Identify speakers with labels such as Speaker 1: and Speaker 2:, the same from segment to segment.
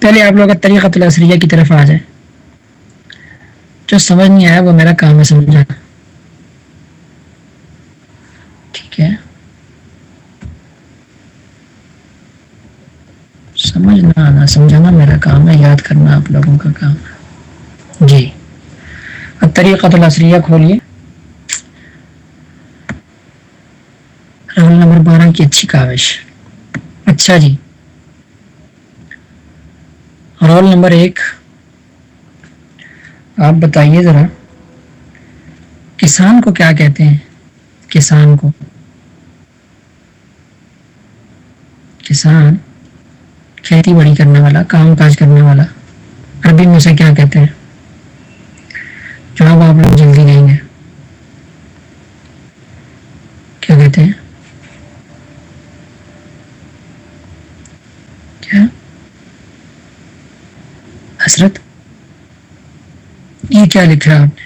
Speaker 1: پہلے آپ لوگ طریقہ الاسریہ کی طرف آ جائیں جو سمجھ نہیں آیا وہ میرا کام ہے سمجھانا ٹھیک ہے۔ سمجھنا آنا سمجھانا میرا کام ہے، یاد کرنا آپ لوگوں کا کام ہے۔ جی۔ اب طریقہ الاسریہ کھولیے۔ رول نمبر بارہ کی اچھی کاوش۔ اچھا جی۔ رول نمبر ایک آپ بتائیے ذرا، کسان کو کیا کہتے ہیں؟ کسان کو۔ کسان کھیتی باڑی کرنے والا، کام کاج کرنے والا۔ عربی میں اسے کیا کہتے ہیں؟ جواب آپ لوگ جلدی نہیں گے۔ کیا کہتے ہیں کیا حسرت؟ یہ کیا لکھا آپ نے؟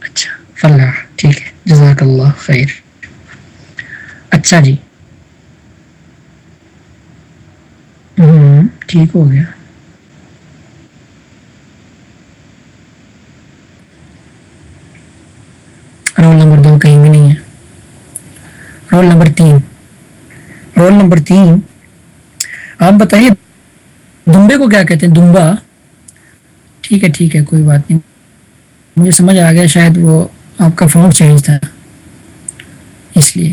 Speaker 1: اچھا فلاح، ٹھیک ہے، جزاک اللہ خیر۔ اچھا جی۔ ہوں ٹھیک ہو گیا۔ رول نمبر دو کہیں بھی نہیں ہے۔ رول نمبر تین۔ رول نمبر تین۔ آپ بتائیے، دمبے کو کیا کہتے ہیں؟ دمبا۔ ٹھیک ہے ٹھیک ہے، کوئی بات نہیں۔ مجھے سمجھ آ گیا، شاید وہ آپ کا فون چینج تھا۔ اس لیے۔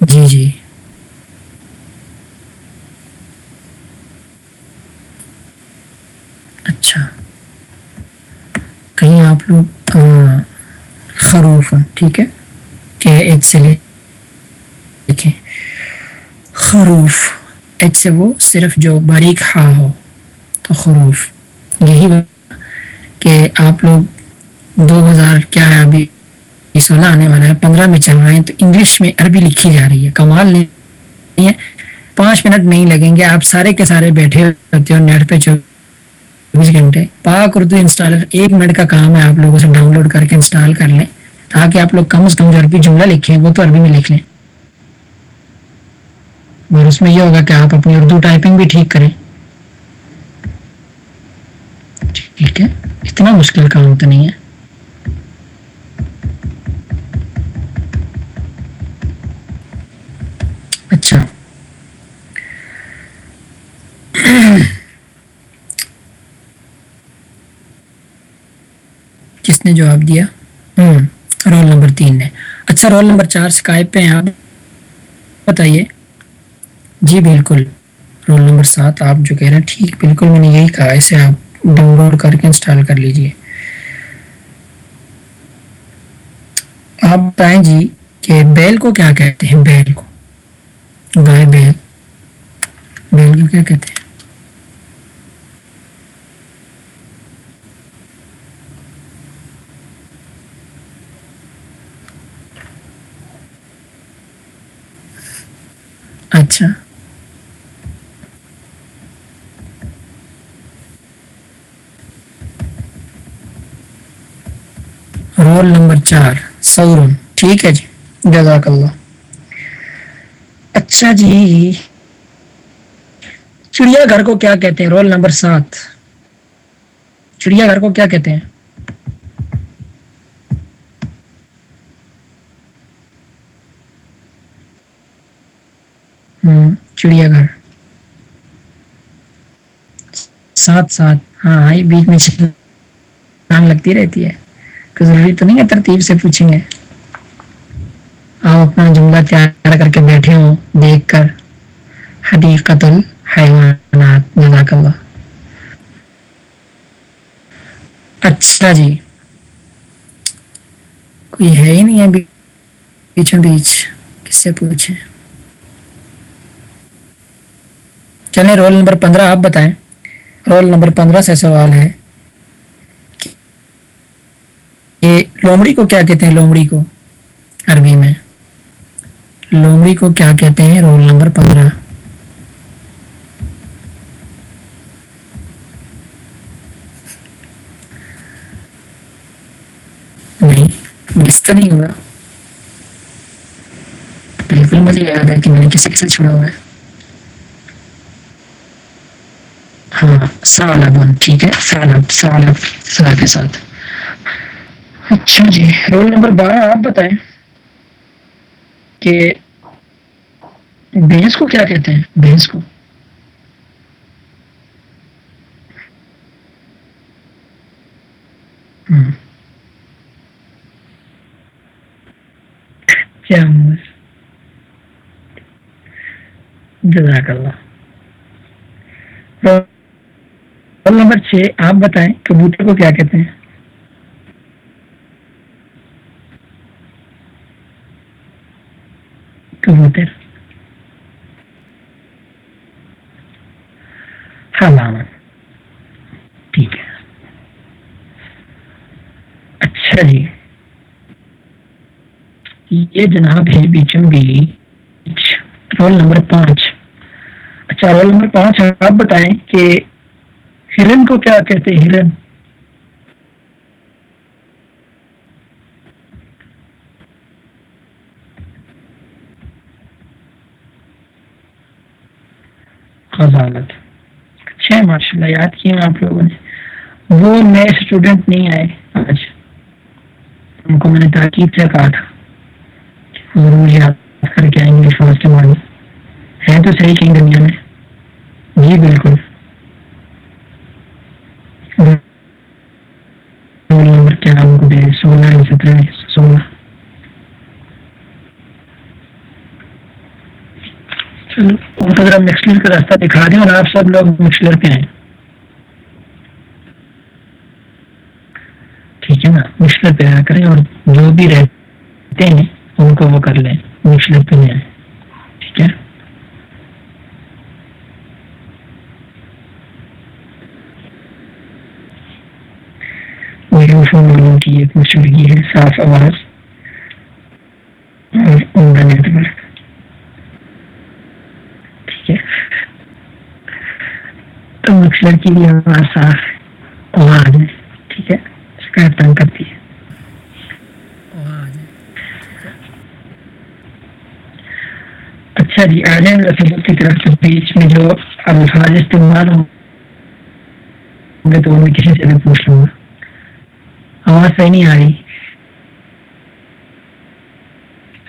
Speaker 1: جی جی۔ اچھا۔ کہیں آپ لوگ ہاں، خروف ٹھیک ہے۔ سے لے دیکھیں۔ خروف۔ ایچ سے وہ صرف جو باریک ہا ہو، تو خروف۔ یہی بات کہ آپ لوگ دو ہزار کیا ہے ابھی سولہ آنے والا ہے، پندرہ میں چل رہے ہیں تو انگلش میں عربی لکھی جا رہی ہے۔ کمال نہیں ہے۔ پانچ منٹ نہیں لگیں گے، آپ سارے کے سارے بیٹھے ہوتے ہو، نیٹ پہ چوبیس گھنٹے۔ پاک اردو انسٹالر، ایک منٹ کا کام ہے، آپ لوگوں سے ڈاؤن لوڈ کر کے انسٹال کر لیں۔ تاکہ آپ لوگ کم از کم جو عربی جملہ لکھیں، وہ تو عربی میں لکھ لیں۔ اور اس میں یہ ہوگا کہ آپ اپنی اردو ٹائپنگ بھی ٹھیک کریں۔ ٹھیک ہے، اتنا مشکل کام تو نہیں ہے۔ اچھا۔ کس نے جواب دیا؟ ہوں۔ رول نمبر تین نے اچھا رول نمبر چار اسکائپ پہ ہیں۔ آپ بتائیے۔ جی بالکل۔ رول نمبر سات، آپ جو کہہ رہے ہیں، ٹھیک، بالکل، میں نے یہی کہا۔ اسے آپ ڈاؤن لوڈ کر کے انسٹال کر لیجیے۔ آپ بتائیں جی کہ بیل کو کیا کہتے ہیں؟ بیل کو۔ گائے بیل۔ بیل کو کیا کہتے ہیں اچھا رول نمبر چار سورن، ٹھیک ہے جی؟ جزاک اللہ۔ اچھا جی۔ چڑیا گھر کو کیا کہتے ہیں؟ رول نمبر سات۔ چڑیا گھر کو کیا کہتے ہیں؟ چڑیا گھر سات سات۔ ہاں بیچ میں لگتی رہتی ہے۔ ضروری تو نہیں ہے ترتیب سے پوچھیں گے آپ اپنا جملہ تیار کر کے بیٹھے ہوں دیکھ کر حدیقت الحیوانات جزاک اللہ اچھا جی کوئی ہے ہی نہیں ہے بیچوں بیچ کس سے پوچھیں چلیں رول نمبر پندرہ آپ بتائیں رول نمبر پندرہ سے سوال ہے یہ لومڑی کو کیا کہتے ہیں لومڑی کو؟ عربی میں۔ لومڑی کو کیا کہتے ہیں؟ رول نمبر پندرہ۔ نہیں مس تو نہیں ہوا بالکل مجھے یاد ہے کہ میں نے کسی کسی چھوڑا ہوا ہے۔ ہاں سالبن ٹھیک ہے؟ سالب سالب سا کے ساتھ۔ اچھا جی رول نمبر بارہ آپ بتائیں کہ بھینس کو کیا کہتے ہیں؟ بھینس کو۔ کیا جزاک اللہ۔ رول نمبر چھ، آپ بتائیں کبوتر کو کیا کہتے ہیں؟ کبوتر علامت ٹھیک ہے اچھا جی یہ جناب ہے بیچم بیچ رول نمبر پانچ اچھا رول نمبر پانچ آپ بتائیں کہ ہرن کو کیا کہتے ہیں ہرن خزالت اچھا ہے ماشاء اللہ، یاد کیے آپ لوگوں نے؟ وہ نئے اسٹوڈنٹ نہیں آئے آج۔ ان کو میں نے تاکید سے کہا تھا۔ ضرور یاد کر کے آئیں گے فاسٹ مارننگ ہے تو صحیح کہیں دنیا میں؟ جی بالکل۔ کیا نام کو دے سولہ، سترہ، سولہ۔ ذرا مکسلر کا راستہ دکھا دیں اور آپ سب لوگ مکسلر پہ آئیں ٹھیک ہے نا؟ مکسلر پہ آیا کریں اور جو بھی رہتے ہیں، ان کو وہ کر لیں۔ مکسلر پہ نہیں آئیں ٹھیک ہے؟ معلوم کی ایک مشورگی ہے صاف آواز اور عمدہ نیٹ ورک ٹھیک ہے تو مکسر کی بھی آواز صاف آواز ہے ٹھیک ہے؟ شکایت تنگ کرتی ہے۔ اچھا جی آ جائیں رسول کی طرف سے بیچ میں جو الفاظ استعمال ہوں گے تو میں کسی سے بھی پوچھ لوں گا۔ آواز صحیح نہیں آ رہی۔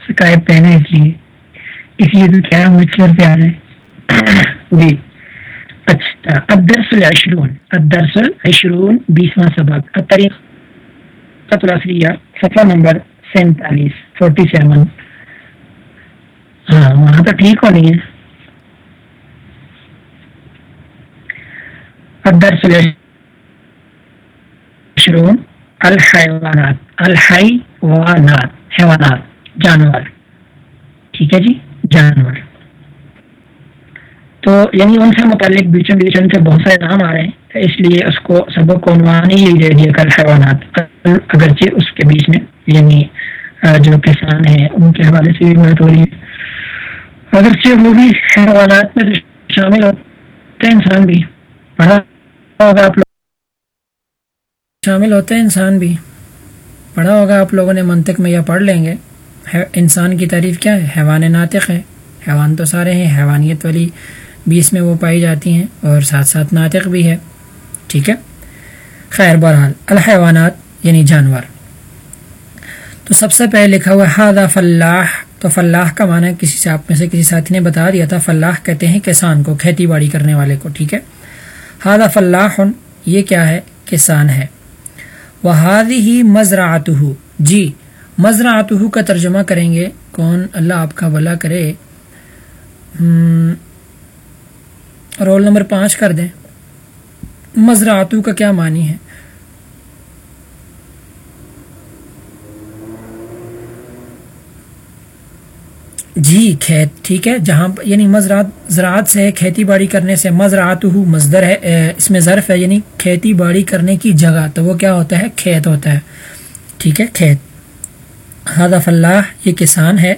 Speaker 1: شکایت پہنا اس لیے۔ اس لیے تو کیا مچھر پہ آ رہے جی۔ اچھا ادرس العشرون ادرس العشرون، بیسواں سبق طریقہ الاسریہ صفحہ نمبر سینتالیس فورٹی سیون ہاں وہاں تو ٹھیک ہونی ہے۔ ادرس العشرون، الحیوانات الحیوانات، حیوانات، جانور۔ ٹھیک ہے جی؟ جانور۔ تو یعنی ان سے متعلق بیچوں بیچن سے بہت سارے نام آ رہے ہیں اس لیے اس کو سبق کو عنوان ہی دے دیا کل حیوانات۔ اگرچہ اس کے بیچ میں یعنی جو کسان ہیں، ان کے حوالے سے بھی بات ہو رہی ہے۔ اگرچہ وہ بھی حیوانات میں شامل ہوتے ہیں انسان بھی۔ پڑھا ہوگا آپ لوگ۔
Speaker 2: شامل ہوتے ہیں انسان بھی۔ پڑھا ہوگا آپ لوگوں نے منطق میں یا پڑھ لیں گے۔ انسان کی تعریف کیا ہے؟ حیوان ناطق ہے۔ حیوان تو سارے ہیں، حیوانیت والی بیس میں وہ پائی جاتی ہیں اور ساتھ ساتھ ناطق بھی ہے۔ ٹھیک ہے؟ خیر، بہرحال، الحیوانات یعنی جانور۔ تو سب سے پہلے لکھا ہوا ہادہ فلاح تو فلاح کا معنی کسی سے، آپ میں سے کسی ساتھی نے بتا دیا تھا، فلاح کہتے ہیں کسان کو، کھیتی باڑی کرنے والے کو۔ ٹھیک ہے؟ ہادہ فلاح یہ کیا ہے؟ کسان ہے۔ وہادی ہی مزرعت جی مزرعت کا ترجمہ کریں گے۔ کون؟ اللہ آپ کا بلا کرے۔ رول نمبر پانچ کر دیں۔ مزرعتو کا کیا معنی ہے؟ جی کھیت، ٹھیک ہے، جہاں یعنی مزرات زراعت سے کھیتی باڑی کرنے سے مزرات ہو مزدر ہے اس میں ظرف ہے یعنی کھیتی باڑی کرنے کی جگہ، تو وہ کیا ہوتا ہے؟ کھیت ہوتا ہے۔ ٹھیک ہے، کھیت۔ ہادف اللہ، یہ کسان ہے۔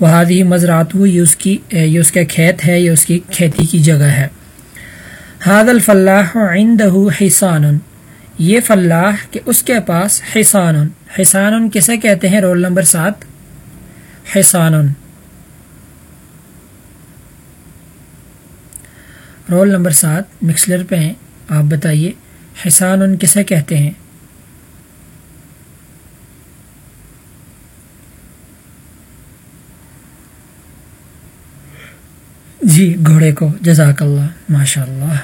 Speaker 2: وہ ہادی مزرات ہو یہ اس کی، یہ اس کا کھیت ہے، یہ اس کی کھیتی کی جگہ ہے۔ ہاد الفلاح عند حسان یہ فلاح کہ اس کے پاس حسان حسان کسے کہتے ہیں؟ رول نمبر سات۔ حسان رول نمبر سات، مکسلر پہ ہیں، آپ بتائیے حسان کسے کہتے ہیں؟ جی گھوڑے کو۔ جزاک اللہ ماشاء اللہ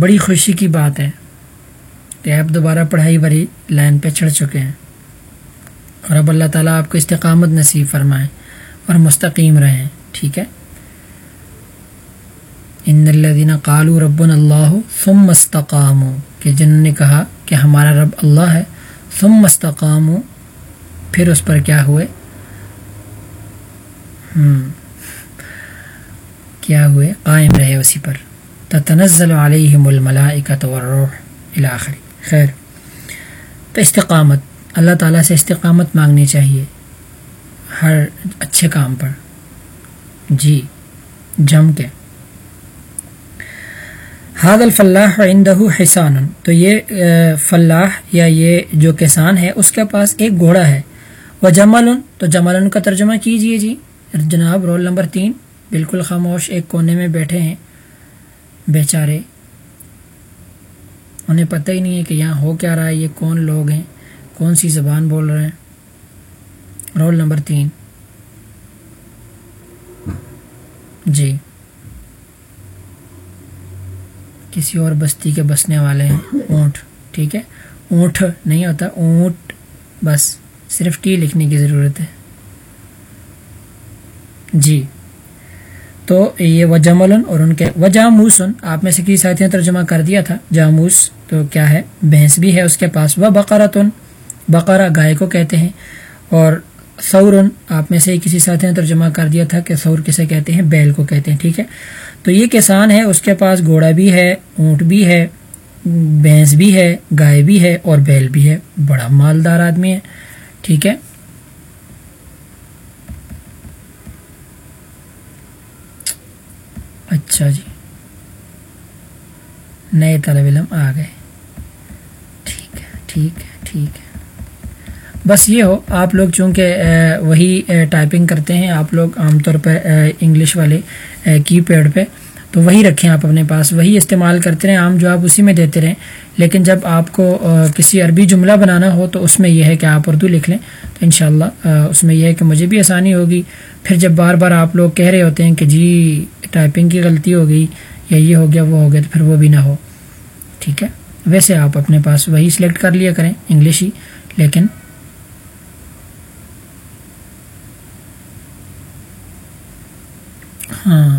Speaker 2: بڑی خوشی کی بات ہے کہ آپ دوبارہ پڑھائی بھری لائن پہ چڑھ چکے ہیں۔ اور اب اللہ تعالیٰ آپ کو استقامت نصیب فرمائیں اور مستقیم رہیں ٹھیک ہے؟ ان الدین قالو رب اللہ ثم مستقام کہ جن نے کہا کہ ہمارا رب اللہ ہے، ثم مستقام پھر اس پر کیا ہوئے؟ ہوں کیا ہوئے؟ قائم رہے اسی پر۔ تنزل علیہم الملائکۃ والروح الاخری خیر۔ تو استقامت۔ اللہ تعالیٰ سے استقامت مانگنی چاہیے۔ ہر اچھے کام پر۔ جی۔ جم کے۔ حاد الفلاح عندہ حسان تو یہ فلاح یا یہ جو کسان ہے، اس کے پاس ایک گھوڑا ہے۔ وہ جمل تو جمل کا ترجمہ کیجیے جی۔ جناب، رول نمبر تین۔ بالکل خاموش ایک کونے میں بیٹھے ہیں۔ بیچارے، انہیں پتہ ہی نہیں ہے کہ یہاں ہو کیا رہا ہے، یہ کون لوگ ہیں، کون سی زبان بول رہے ہیں۔ رول نمبر تین۔ جی۔ کسی اور بستی کے بسنے والے ہیں۔ اونٹ، ٹھیک ہے۔ اونٹ نہیں ہوتا، اونٹ۔ بس صرف ٹی لکھنے کی ضرورت ہے۔ جی۔ تو یہ و جملن اور ان کے و جاموسن آپ میں سے کسی ساتھی نے ترجمہ کر دیا تھا۔ جاموس تو کیا ہے؟ بھینس بھی ہے اس کے پاس۔ وہ بقرتن، بقرہ گائے کو کہتے ہیں۔ اور سورن آپ میں سے کسی ساتھی نے ترجمہ کر دیا تھا کہ سور کسے کہتے ہیں؟ بیل کو کہتے ہیں، ٹھیک ہے؟ تو یہ کسان ہے، اس کے پاس گھوڑا بھی ہے، اونٹ بھی ہے، بھینس بھی ہے، گائے بھی ہے اور بیل بھی ہے۔ بڑا مالدار آدمی ہے، ٹھیک ہے؟ اچھا جی نئے طالب علم آ گئے ٹھیک ہے ٹھیک ہے ٹھیک ہے بس یہ ہو آپ لوگ چونکہ وہی ٹائپنگ کرتے ہیں آپ لوگ عام طور پہ انگلش والے کی پیڈ پہ تو وہی رکھیں آپ اپنے پاس وہی استعمال کرتے رہیں عام جو آپ اسی میں دیتے رہیں لیکن جب آپ کو کسی عربی جملہ بنانا ہو تو اس میں یہ ہے کہ آپ اردو لکھ لیں تو انشاءاللہ اس میں یہ ہے کہ مجھے بھی آسانی ہوگی پھر جب بار بار آپ لوگ کہہ رہے ہوتے ہیں کہ جی ٹائپنگ کی غلطی ہو گئی یا یہ ہو گیا وہ ہو گیا تو پھر وہ بھی نہ ہو۔ ٹھیک ہے؟ ویسے آپ اپنے پاس وہی سلیکٹ کر لیا کریں، انگلش ہی۔ لیکن ہاں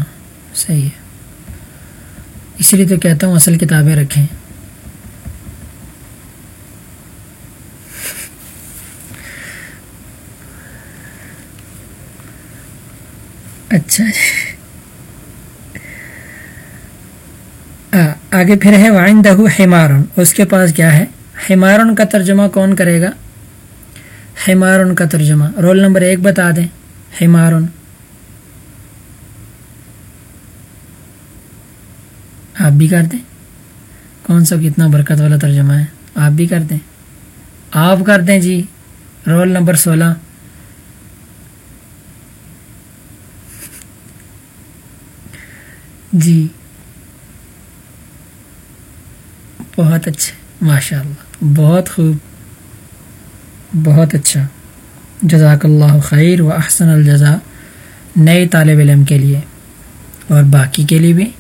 Speaker 2: صحیح ہے۔ اس لیے تو کہتا ہوں اصل کتابیں رکھیں۔ اچھا۔ جی آگے پھر ہے وائن دہو ہیمارن اس کے پاس کیا ہے؟ ہیمارن کا ترجمہ کون کرے گا؟ ہیمارن کا ترجمہ۔ رول نمبر ایک بتا دیں۔ ہیمارن آپ بھی کر دیں۔ کون سا کتنا برکت والا ترجمہ ہے؟ آپ بھی کر دیں۔ آپ کر دیں جی۔ رول نمبر سولہ۔ جی۔ بہت اچھے ماشاء اللہ بہت خوب، بہت اچھا۔ جزاک اللہ خیر و احسن الجزا نئے طالب علم کے لیے اور باقی کے لیے بھی،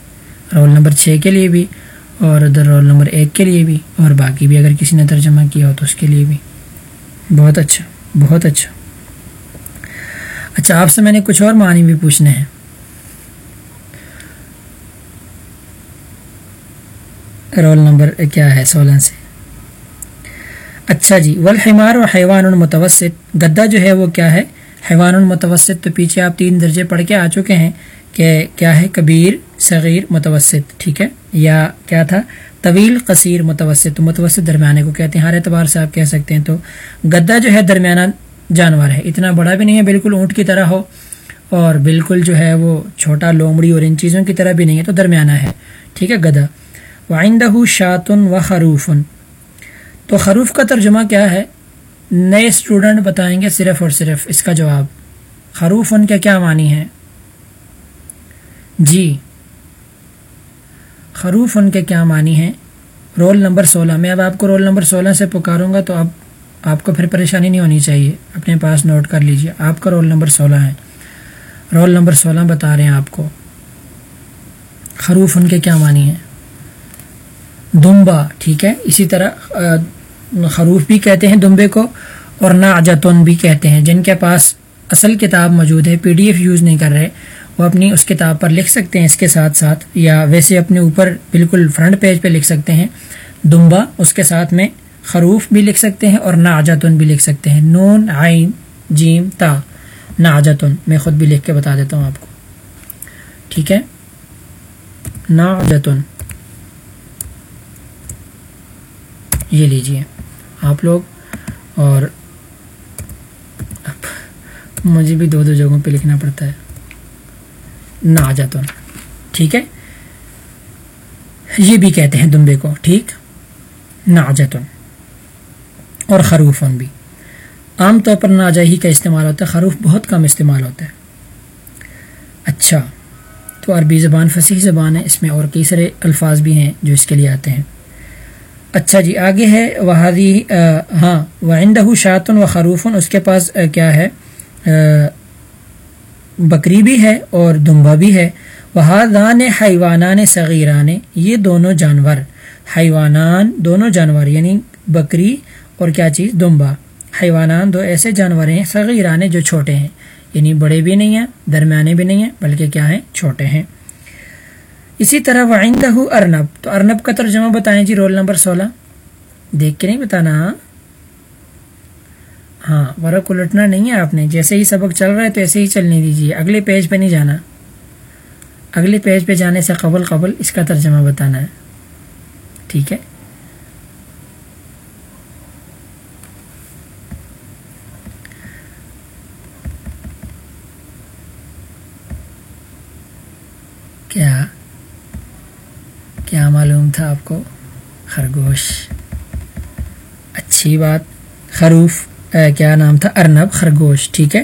Speaker 2: رول نمبر چھ کے لیے بھی اور ادھر رول نمبر ایک کے لیے بھی اور باقی بھی اگر کسی نے ترجمہ کیا ہو تو اس کے لیے بھی۔ بہت اچھا بہت اچھا۔ اچھا آپ سے میں نے کچھ اور معنی بھی پوچھنے ہیں۔ رول نمبر کیا ہے سولہ سے؟ اچھا جی والحمار و حیوان المتوسط گدا جو ہے وہ کیا ہے؟ حیوان المتوسط تو پیچھے آپ تین درجے پڑھ کے آ چکے ہیں کہ کیا ہے؟ کبیر، صغیر، متوسط، ٹھیک ہے؟ یا کیا تھا؟ طویل، قصیر، متوسط۔ تو متوسط درمیانے کو کہتے ہیں، ہر اعتبار سے آپ کہہ سکتے ہیں۔ تو گدا جو ہے درمیانہ جانور ہے، اتنا بڑا بھی نہیں ہے، بالکل اونٹ کی طرح ہو، اور بالکل جو ہے وہ چھوٹا لومڑی اور ان چیزوں کی طرح بھی نہیں ہے، تو درمیانہ ہے۔ ٹھیک ہے گدا وائندہ شاطن و خروفن تو خروف کا ترجمہ کیا ہے؟ نئے اسٹوڈنٹ بتائیں گے صرف اور صرف اس کا جواب۔ خروف ان کے کیا معنی ہے جی۔ خروف ان کے کیا معنی ہیں؟ رول نمبر سولہ۔ میں اب آپ کو رول نمبر سولہ سے پکاروں گا تو اب آپ کو پھر پریشانی نہیں ہونی چاہیے۔ اپنے پاس نوٹ کر لیجیے۔ آپ کا رول نمبر سولہ ہے۔ رول نمبر سولہ بتا رہے ہیں آپ کو۔ خروف ان کے کیا معنی ہیں؟ دمبا، ٹھیک ہے؟ اسی طرح خروف بھی کہتے ہیں دمبے کو اور ناجتن بھی کہتے ہیں۔ جن کے پاس اصل کتاب موجود ہے، پی ڈی ایف یوز نہیں کر رہے، وہ اپنی اس کتاب پر لکھ سکتے ہیں اس کے ساتھ ساتھ، یا ویسے اپنے اوپر بالکل فرنٹ پیج پہ لکھ سکتے ہیں۔ دمبا اس کے ساتھ میں خروف بھی لکھ سکتے ہیں اور ناجتن بھی لکھ سکتے ہیں۔ نون، عین، جیم، تا ناجتن میں خود بھی لکھ کے بتا دیتا ہوں آپ کو۔ ٹھیک ہے؟ ناجتن یہ لیجیے۔ آپ لوگ اور مجھے بھی دو دو جگہوں پہ لکھنا پڑتا ہے۔ ناجتن ٹھیک ہے؟ یہ بھی کہتے ہیں دمبے کو۔ ٹھیک؟ ناجتن اور خروفن بھی۔ عام طور پر ناجا ہی کا استعمال ہوتا ہے۔ خروف بہت کم استعمال ہوتا ہے۔ اچھا۔ تو عربی زبان فصیح زبان ہے۔ اس میں اور کئی سارے الفاظ بھی ہیں جو اس کے لیے آتے ہیں۔ اچھا جی آگے ہے وہادی ہاں وعندہ شاطن و خروفن، اس کے پاس کیا ہے؟ بکری بھی ہے اور دمبا بھی ہے۔ وہادان حیوانان صغیران، یہ دونوں جانور۔ حیوانان دونوں جانور یعنی بکری اور کیا چیز؟ دمبا۔ حیوانان دو ایسے جانور ہیں، صغیران جو چھوٹے ہیں یعنی بڑے بھی نہیں ہیں، درمیانے بھی نہیں ہیں، بلکہ کیا ہیں؟ چھوٹے ہیں۔ اسی طرح وعندہ ارنب. تو ارنب کا ترجمہ بتائیں جی رول نمبر سولہ. دیکھ کے نہیں بتانا؟ ہاں ورق الٹنا نہیں ہے آپ نے. جیسے ہی سبق چل رہا ہے تو ایسے ہی چلنے دیجیے. اگلے پیج پہ نہیں جانا. اگلے پیج پہ جانے سے قبل قبل اس کا ترجمہ بتانا ہے. ٹھیک ہے؟ کیا؟ کیا معلوم تھا آپ کو؟ خرگوش۔ اچھی بات۔ خروف کیا نام تھا؟ ارنب، خرگوش، ٹھیک ہے؟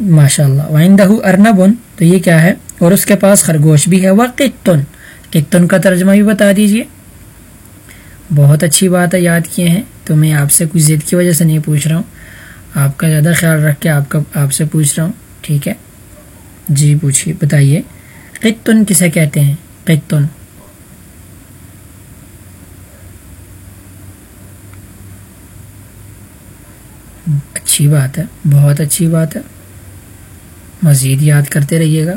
Speaker 2: ماشاء اللہ وائندہ ارنب تو یہ کیا ہے؟ اور اس کے پاس خرگوش بھی ہے۔ وہ کتن کتن کا ترجمہ بھی بتا دیجیے۔ بہت اچھی بات ہے، یاد کیے ہیں۔ تو میں آپ سے کچھ ضد کی وجہ سے نہیں پوچھ رہا ہوں۔ آپ کا زیادہ خیال رکھ کے آپ کا، آپ سے پوچھ رہا ہوں۔ ٹھیک ہے؟ جی پوچھیے، بتائیے۔ قطن کسے کہتے ہیں؟ قطن اچھی بات ہے، بہت اچھی بات ہے۔ مزید یاد کرتے رہیے گا۔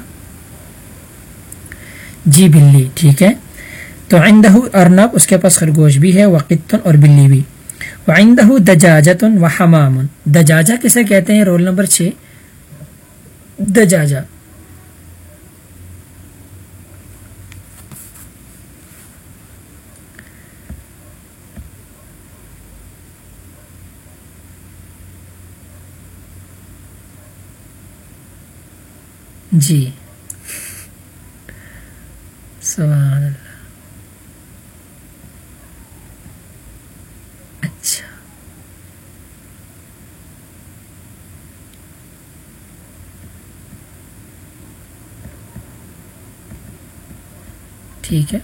Speaker 2: جی بلی، ٹھیک ہے۔ تو عندہ ارنب، اس کے پاس خرگوش بھی ہے وقتن اور بلی بھی۔ وعندہ دجاجتن و حمامن دجاجہ کسے کہتے ہیں؟ رول نمبر چھ۔ دجاجہ۔ جی۔ سبحان اللہ اچھا۔ ٹھیک ہے۔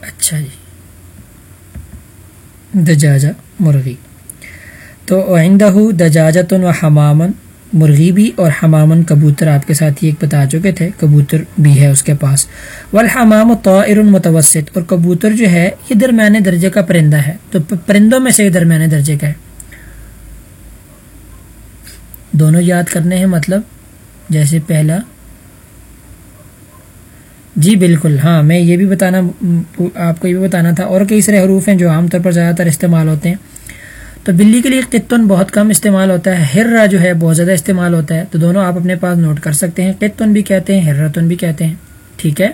Speaker 2: اچھا جی۔ دجاجہ مرغی۔ تو آئندہ دجاجتن و حمامن مرغی بھی اور حمامن کبوتر آپ کے ساتھ ہی ایک بتا چکے تھے، کبوتر بھی ہے اس کے پاس۔ والحمام طائر متوسط، اور کبوتر جو ہے، یہ درمیانے درجے کا پرندہ ہے۔ تو پرندوں میں سے یہ درمیانے درجے کا ہے۔ دونوں یاد کرنے ہیں مطلب؟ جیسے پہلا۔ جی بالکل ہاں میں یہ بھی بتانا آپ کو یہ بھی بتانا تھا۔ اور کئی سارے حروف ہیں جو عام طور پر زیادہ تر استعمال ہوتے ہیں۔ تو بلی کے لیے قطن بہت کم استعمال ہوتا ہے ہررا جو ہے بہت زیادہ استعمال ہوتا ہے، تو دونوں آپ اپنے پاس نوٹ کر سکتے ہیں۔ قطن بھی کہتے ہیں ہررتن بھی کہتے ہیں۔ ٹھیک ہے؟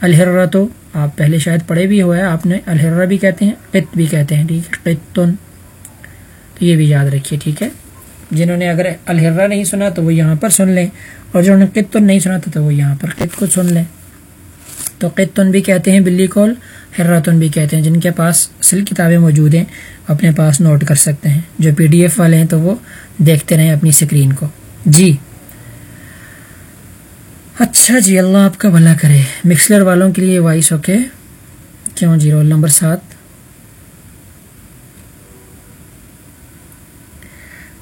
Speaker 2: الحرا تو آپ پہلے شاید پڑھے بھی ہوا ہے آپ نے الحرا بھی کہتے ہیں، قط بھی کہتے ہیں، ٹھیک ہے؟ قطن۔ تو یہ بھی یاد رکھیے، ٹھیک ہے؟ جنہوں نے اگر الحرا نہیں سنا تو وہ یہاں پر سن لیں، اور جنہوں نے قطن نہیں سنا تھا تو وہ یہاں پر قط کو سن لیں۔ تو قطن بھی کہتے ہیں، بلی کول حراتن بھی کہتے ہیں، جن کے پاس اصل کتابیں موجود ہیں، اپنے پاس نوٹ کر سکتے ہیں۔ جو پی ڈی ایف والے ہیں تو وہ دیکھتے رہیں اپنی اسکرین کو۔ جی۔ اچھا جی اللہ آپ کا بھلا کرے۔ مکسلر والوں کے لیے وائس اوکے۔ کیوں؟ جی رول نمبر سات۔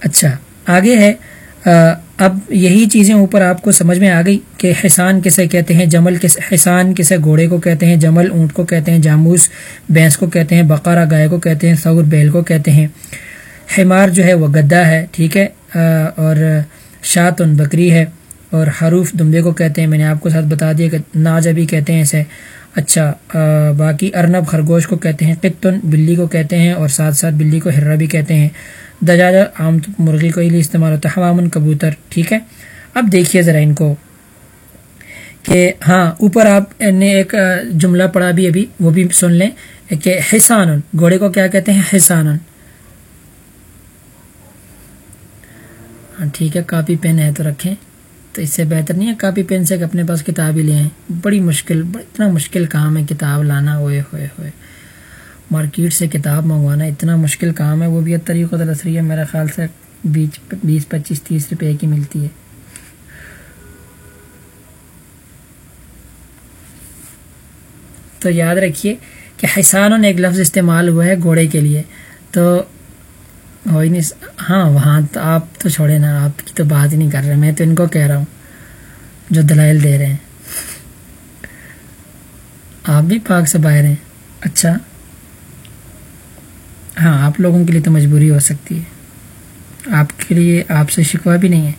Speaker 2: اچھا آگے ہے اب یہی چیزیں اوپر آپ کو سمجھ میں آ گئی کہ حسان کسے کہتے ہیں، جمل کس، حسان کسے گھوڑے کو کہتے ہیں، جمل اونٹ کو کہتے ہیں، جاموس بھینس کو کہتے ہیں، بقارہ گائے کو کہتے ہیں سعور بیل کو کہتے ہیں۔ حمار جو ہے وہ گدا ہے، ٹھیک ہے اور شاطن بکری ہے، اور حروف دمبے کو کہتے ہیں۔ میں نے آپ کو ساتھ بتا دیا کہ ناجا بھی کہتے ہیں اسے۔ اچھا باقی ارنب خرگوش کو کہتے ہیں قطن، بلی کو کہتے ہیں اور ساتھ ساتھ بلی کو ہررا بھی کہتے ہیں۔ دجاجہ عام مرغی کو لیے استعمال ہوتا ہے حوامن کبوتر، ٹھیک ہے؟ اب دیکھیے ذرا ان کو کہ ہاں اوپر آپ نے ایک جملہ پڑھا بھی ابھی، وہ بھی سن لیں کہ حسان گھوڑے کو کیا کہتے ہیں؟ حسان ہاں، ٹھیک ہے، کاپی پین ہے تو رکھیں۔ تو اس سے بہتر نہیں ہے، کاپی پین سے اپنے پاس کتاب ہی لیں بڑی مشکل اتنا مشکل کام ہے کتاب لانا ہوئے ہوئے ہوئے۔ مارکیٹ سے کتاب منگوانا اتنا مشکل کام ہے، وہ بھی طریقہ دلسری ہے۔ میرا خیال سے بیس بیس، پچیس، تیس روپے کی ملتی ہے۔ تو یاد رکھیے کہ حسان ایک لفظ استعمال ہوا ہے گھوڑے کے لیے۔ تو ہو ہی نہیں ہاں وہاں تو آپ تو چھوڑے نا، آپ کی تو بات ہی نہیں کر رہے، میں تو ان کو کہہ رہا ہوں، جو دلائل دے رہے ہیں۔ آپ بھی پاک سے باہر ہیں اچھا۔ ہاں آپ لوگوں کے لیے تو مجبوری ہو سکتی ہے۔ آپ کے لیے آپ سے شکوہ بھی نہیں ہے۔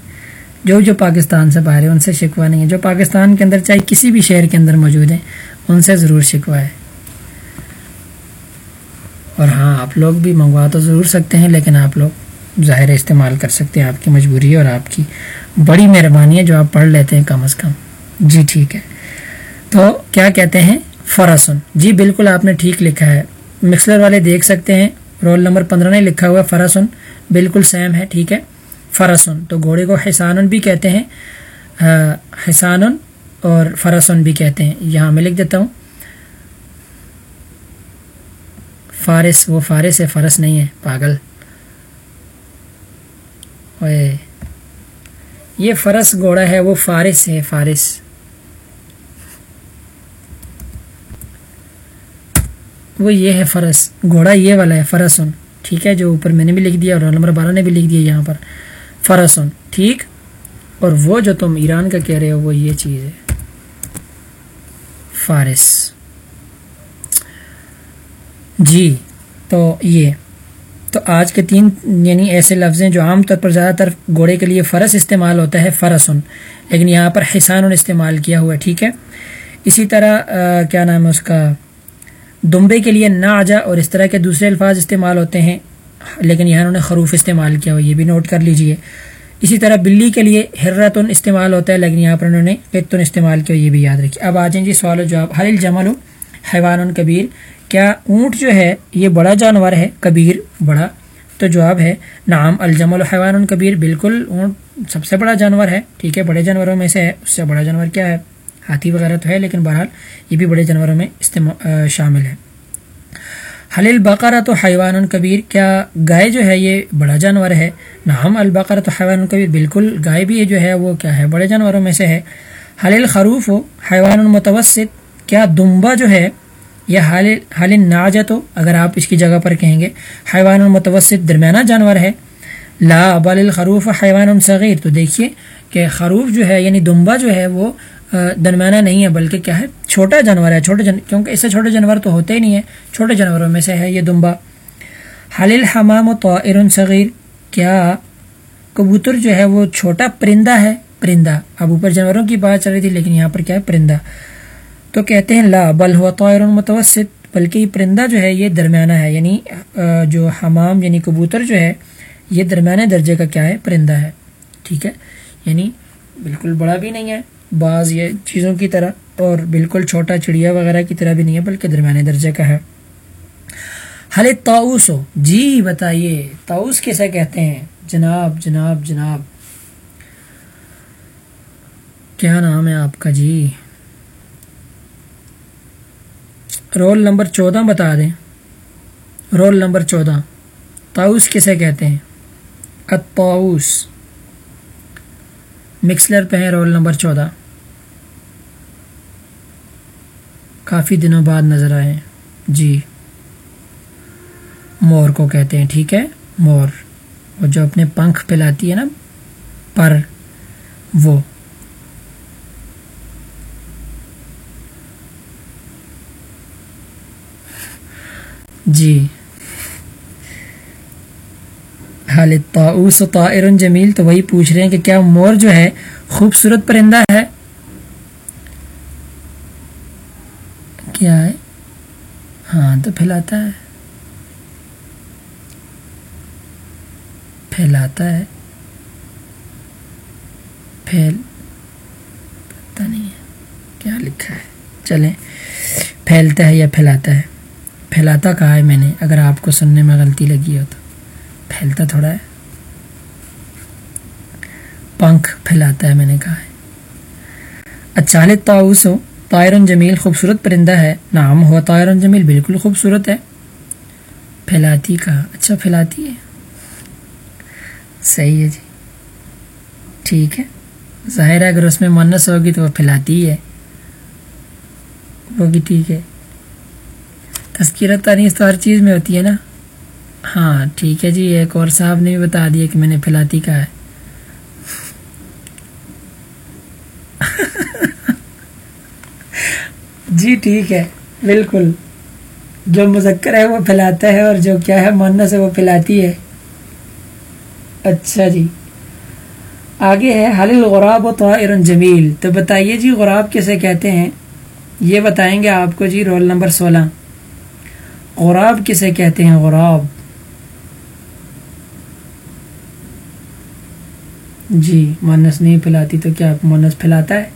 Speaker 2: جو جو پاکستان سے باہر ہے ان سے شکوہ نہیں ہے۔ جو پاکستان کے اندر چاہے کسی بھی شہر کے اندر موجود ہیں، ان سے ضرور شکوہ ہے۔ اور ہاں آپ لوگ بھی منگوا تو ضرور سکتے ہیں، لیکن آپ لوگ ظاہر استعمال کر سکتے ہیں، آپ کی مجبوری ہے اور آپ کی بڑی مہربانی ہے جو آپ پڑھ لیتے ہیں کم از کم۔ جی ٹھیک ہے۔ تو کیا کہتے ہیں؟ فراسن جی بالکل، آپ نے ٹھیک لکھا ہے۔ مکسلر والے دیکھ سکتے ہیں۔ رول نمبر پندرہ نے لکھا ہوا فراسن بالکل سیم ہے، ٹھیک ہے۔ فراسن تو گھوڑے کو حسان بھی کہتے ہیں۔ حسان اور فراسن بھی کہتے ہیں۔ یہاں میں لکھ دیتا ہوں۔ فارس، وہ فارس ہے فرس نہیں ہے، پاگل۔ یہ فرس گھوڑا ہے، وہ فارس ہے، فارس۔ وہ یہ ہے فرس گھوڑا یہ والا ہے فرسن ٹھیک ہے، جو اوپر میں نے بھی لکھ دیا اور نمبر بارہ نے بھی لکھ دیا یہاں پر۔ فرسن ٹھیک؟ اور وہ جو تم ایران کا کہہ رہے ہو، وہ یہ چیز ہے۔ فارس۔ جی تو یہ۔ تو آج کے تین یعنی ایسے لفظ ہیں جو عام طور پر زیادہ تر گھوڑے کے لیے فرس استعمال ہوتا ہے، فرسن۔ لیکن یہاں پر حسان استعمال کیا ہوا ہے ٹھیک ہے۔ اسی طرح کیا نام ہے اس کا؟ دمبے کے لیے ناجا اور اس طرح کے دوسرے الفاظ استعمال ہوتے ہیں، لیکن یہاں انہوں نے خروف استعمال کیا ہوا، یہ بھی نوٹ کر لیجیے۔ اسی طرح بلی کے لیے حرتن استعمال ہوتا ہے، لیکن یہاں پر انہوں نے قطن استعمال کیا، یہ بھی یاد رکھیے اب آ جائیں جی سوال و جواب۔ حل جمل حیوان کبیر۔ کیا اونٹ جو ہے یہ بڑا جانور ہے؟ کبیر بڑا۔ تو جواب ہے نام الجمل حیوان کبیر۔ بالکل اونٹ سب سے بڑا جانور ہے۔ ٹھیک ہے، بڑے جانوروں میں سے ہے۔ اس سے بڑا جانور کیا ہے؟ ہاتھی وغیرہ تو ہے، لیکن بہرحال یہ بھی بڑے جانوروں میں شامل ہے۔ حل البقرہ تو حیوان کبیر۔ کیا گائے جو ہے یہ بڑا جانور ہے؟ نام البقرہ تو حیوان کبیر۔ بالکل گائے بھی جو ہے وہ کیا ہے؟ بڑے جانوروں میں سے ہے۔ حل الخروف حیوان المتوسط کیا دمبا جو ہے یا حال حال ناجت ہو اگر آپ اس کی جگہ پر کہیں گے، حیوان المتوسط درمیانہ جانور ہے۔ لا بال الخروف حیوان صغیر۔ تو دیکھیے کہ خروف جو ہے یعنی دمبا جو ہے، وہ درمیانہ نہیں ہے، بلکہ کیا ہے، چھوٹا جانور ہے۔ چھوٹے جن... کیونکہ اس سے چھوٹے جانور تو ہوتے ہی نہیں ہیں۔ چھوٹے جانوروں میں سے ہے یہ دمبا۔ حل الحمام و تو صغیر۔ کیا کبوتر جو ہے، وہ چھوٹا پرندہ ہے؟ پرندہ۔ اب اوپر جانوروں کی بات چل رہی تھی، لیکن یہاں پر کیا ہے، پرندہ۔ تو کہتے ہیں لا، بل ہوا طائر متوسط، بلکہ یہ پرندہ جو ہے، یہ درمیانہ ہے یعنی جو حمام یعنی کبوتر جو ہے، یہ درمیانے درجے کا کیا ہے؟ پرندہ ہے، ٹھیک ہے؟ یعنی بالکل بڑا بھی نہیں ہے، بعض یہ چیزوں کی طرح، اور بالکل چھوٹا چڑیا وغیرہ کی طرح بھی نہیں ہے، بلکہ درمیانے درجے کا ہے۔ حل تاؤس ہو جی بتائیے تاؤس کیسے کہتے ہیں؟ جناب جناب جناب۔ کیا نام ہے آپ کا؟ جی۔ رول نمبر چودہ بتا دیں۔ رول نمبر چودہ۔ تاؤس کسے کہتے ہیں؟ اتاؤس مکسلر پہ ہیں رول نمبر چودہ۔ کافی دنوں بعد نظر آئے۔ جی۔ مور کو کہتے ہیں، ٹھیک ہے، مور۔ وہ جو اپنے پنکھ پھیلاتی ہے نا، پر وہ۔ جی۔ حال تاؤس و طائر جمیل تو وہی پوچھ رہے ہیں کہ کیا مور جو ہے خوبصورت پرندہ ہے؟ کیا ہے؟ ہاں تو پھیلاتا ہے۔ پھیلاتا ہے۔ پھیل پتہ نہیں ہے۔ کیا لکھا ہے؟ چلیں۔ پھیلتا ہے یا پھیلاتا ہے؟ پھیلاتا کہا ہے میں نے، اگر آپ کو سننے میں غلطی لگی ہو تو۔ پھیلتا تھوڑا ہے۔ پنکھ پھیلاتا ہے، میں نے کہا ہے۔ اچانک تاؤس ہو۔ طائرن جمیل خوبصورت پرندہ ہے۔ نام ہوا طائرن جمیل، بالکل خوبصورت ہے۔ پھیلاتی کہا۔ اچھا پھیلاتی ہے۔ صحیح ہے جی۔ ٹھیک ہے۔ ظاہر ہے، اگر اس میں منس ہوگی تو وہ پھیلاتی ہے۔ وہ بھی ٹھیک ہے۔ تذکیرہ تانیس تو ہر چیز میں ہوتی ہے نا؟ ہاں ٹھیک ہے جی ایک اور صاحب نے بھی بتا دیا کہ میں نے پھیلاتی کہا ہے۔ جی ٹھیک ہے، بالکل۔ جو مذکر ہے وہ پھیلاتا ہے اور جو کیا ہے مانس ہے، وہ پھیلاتی ہے۔ اچھا جی۔ آگے ہے، حل الغراب و طائر جمیل تو بتائیے جی غراب کیسے کہتے ہیں؟ یہ بتائیں گے آپ کو جی رول نمبر سولہ۔ غراب کسے کہتے ہیں غراب؟ جی مانس نہیں پھیلاتی تو کیا مانس پھیلاتا ہے؟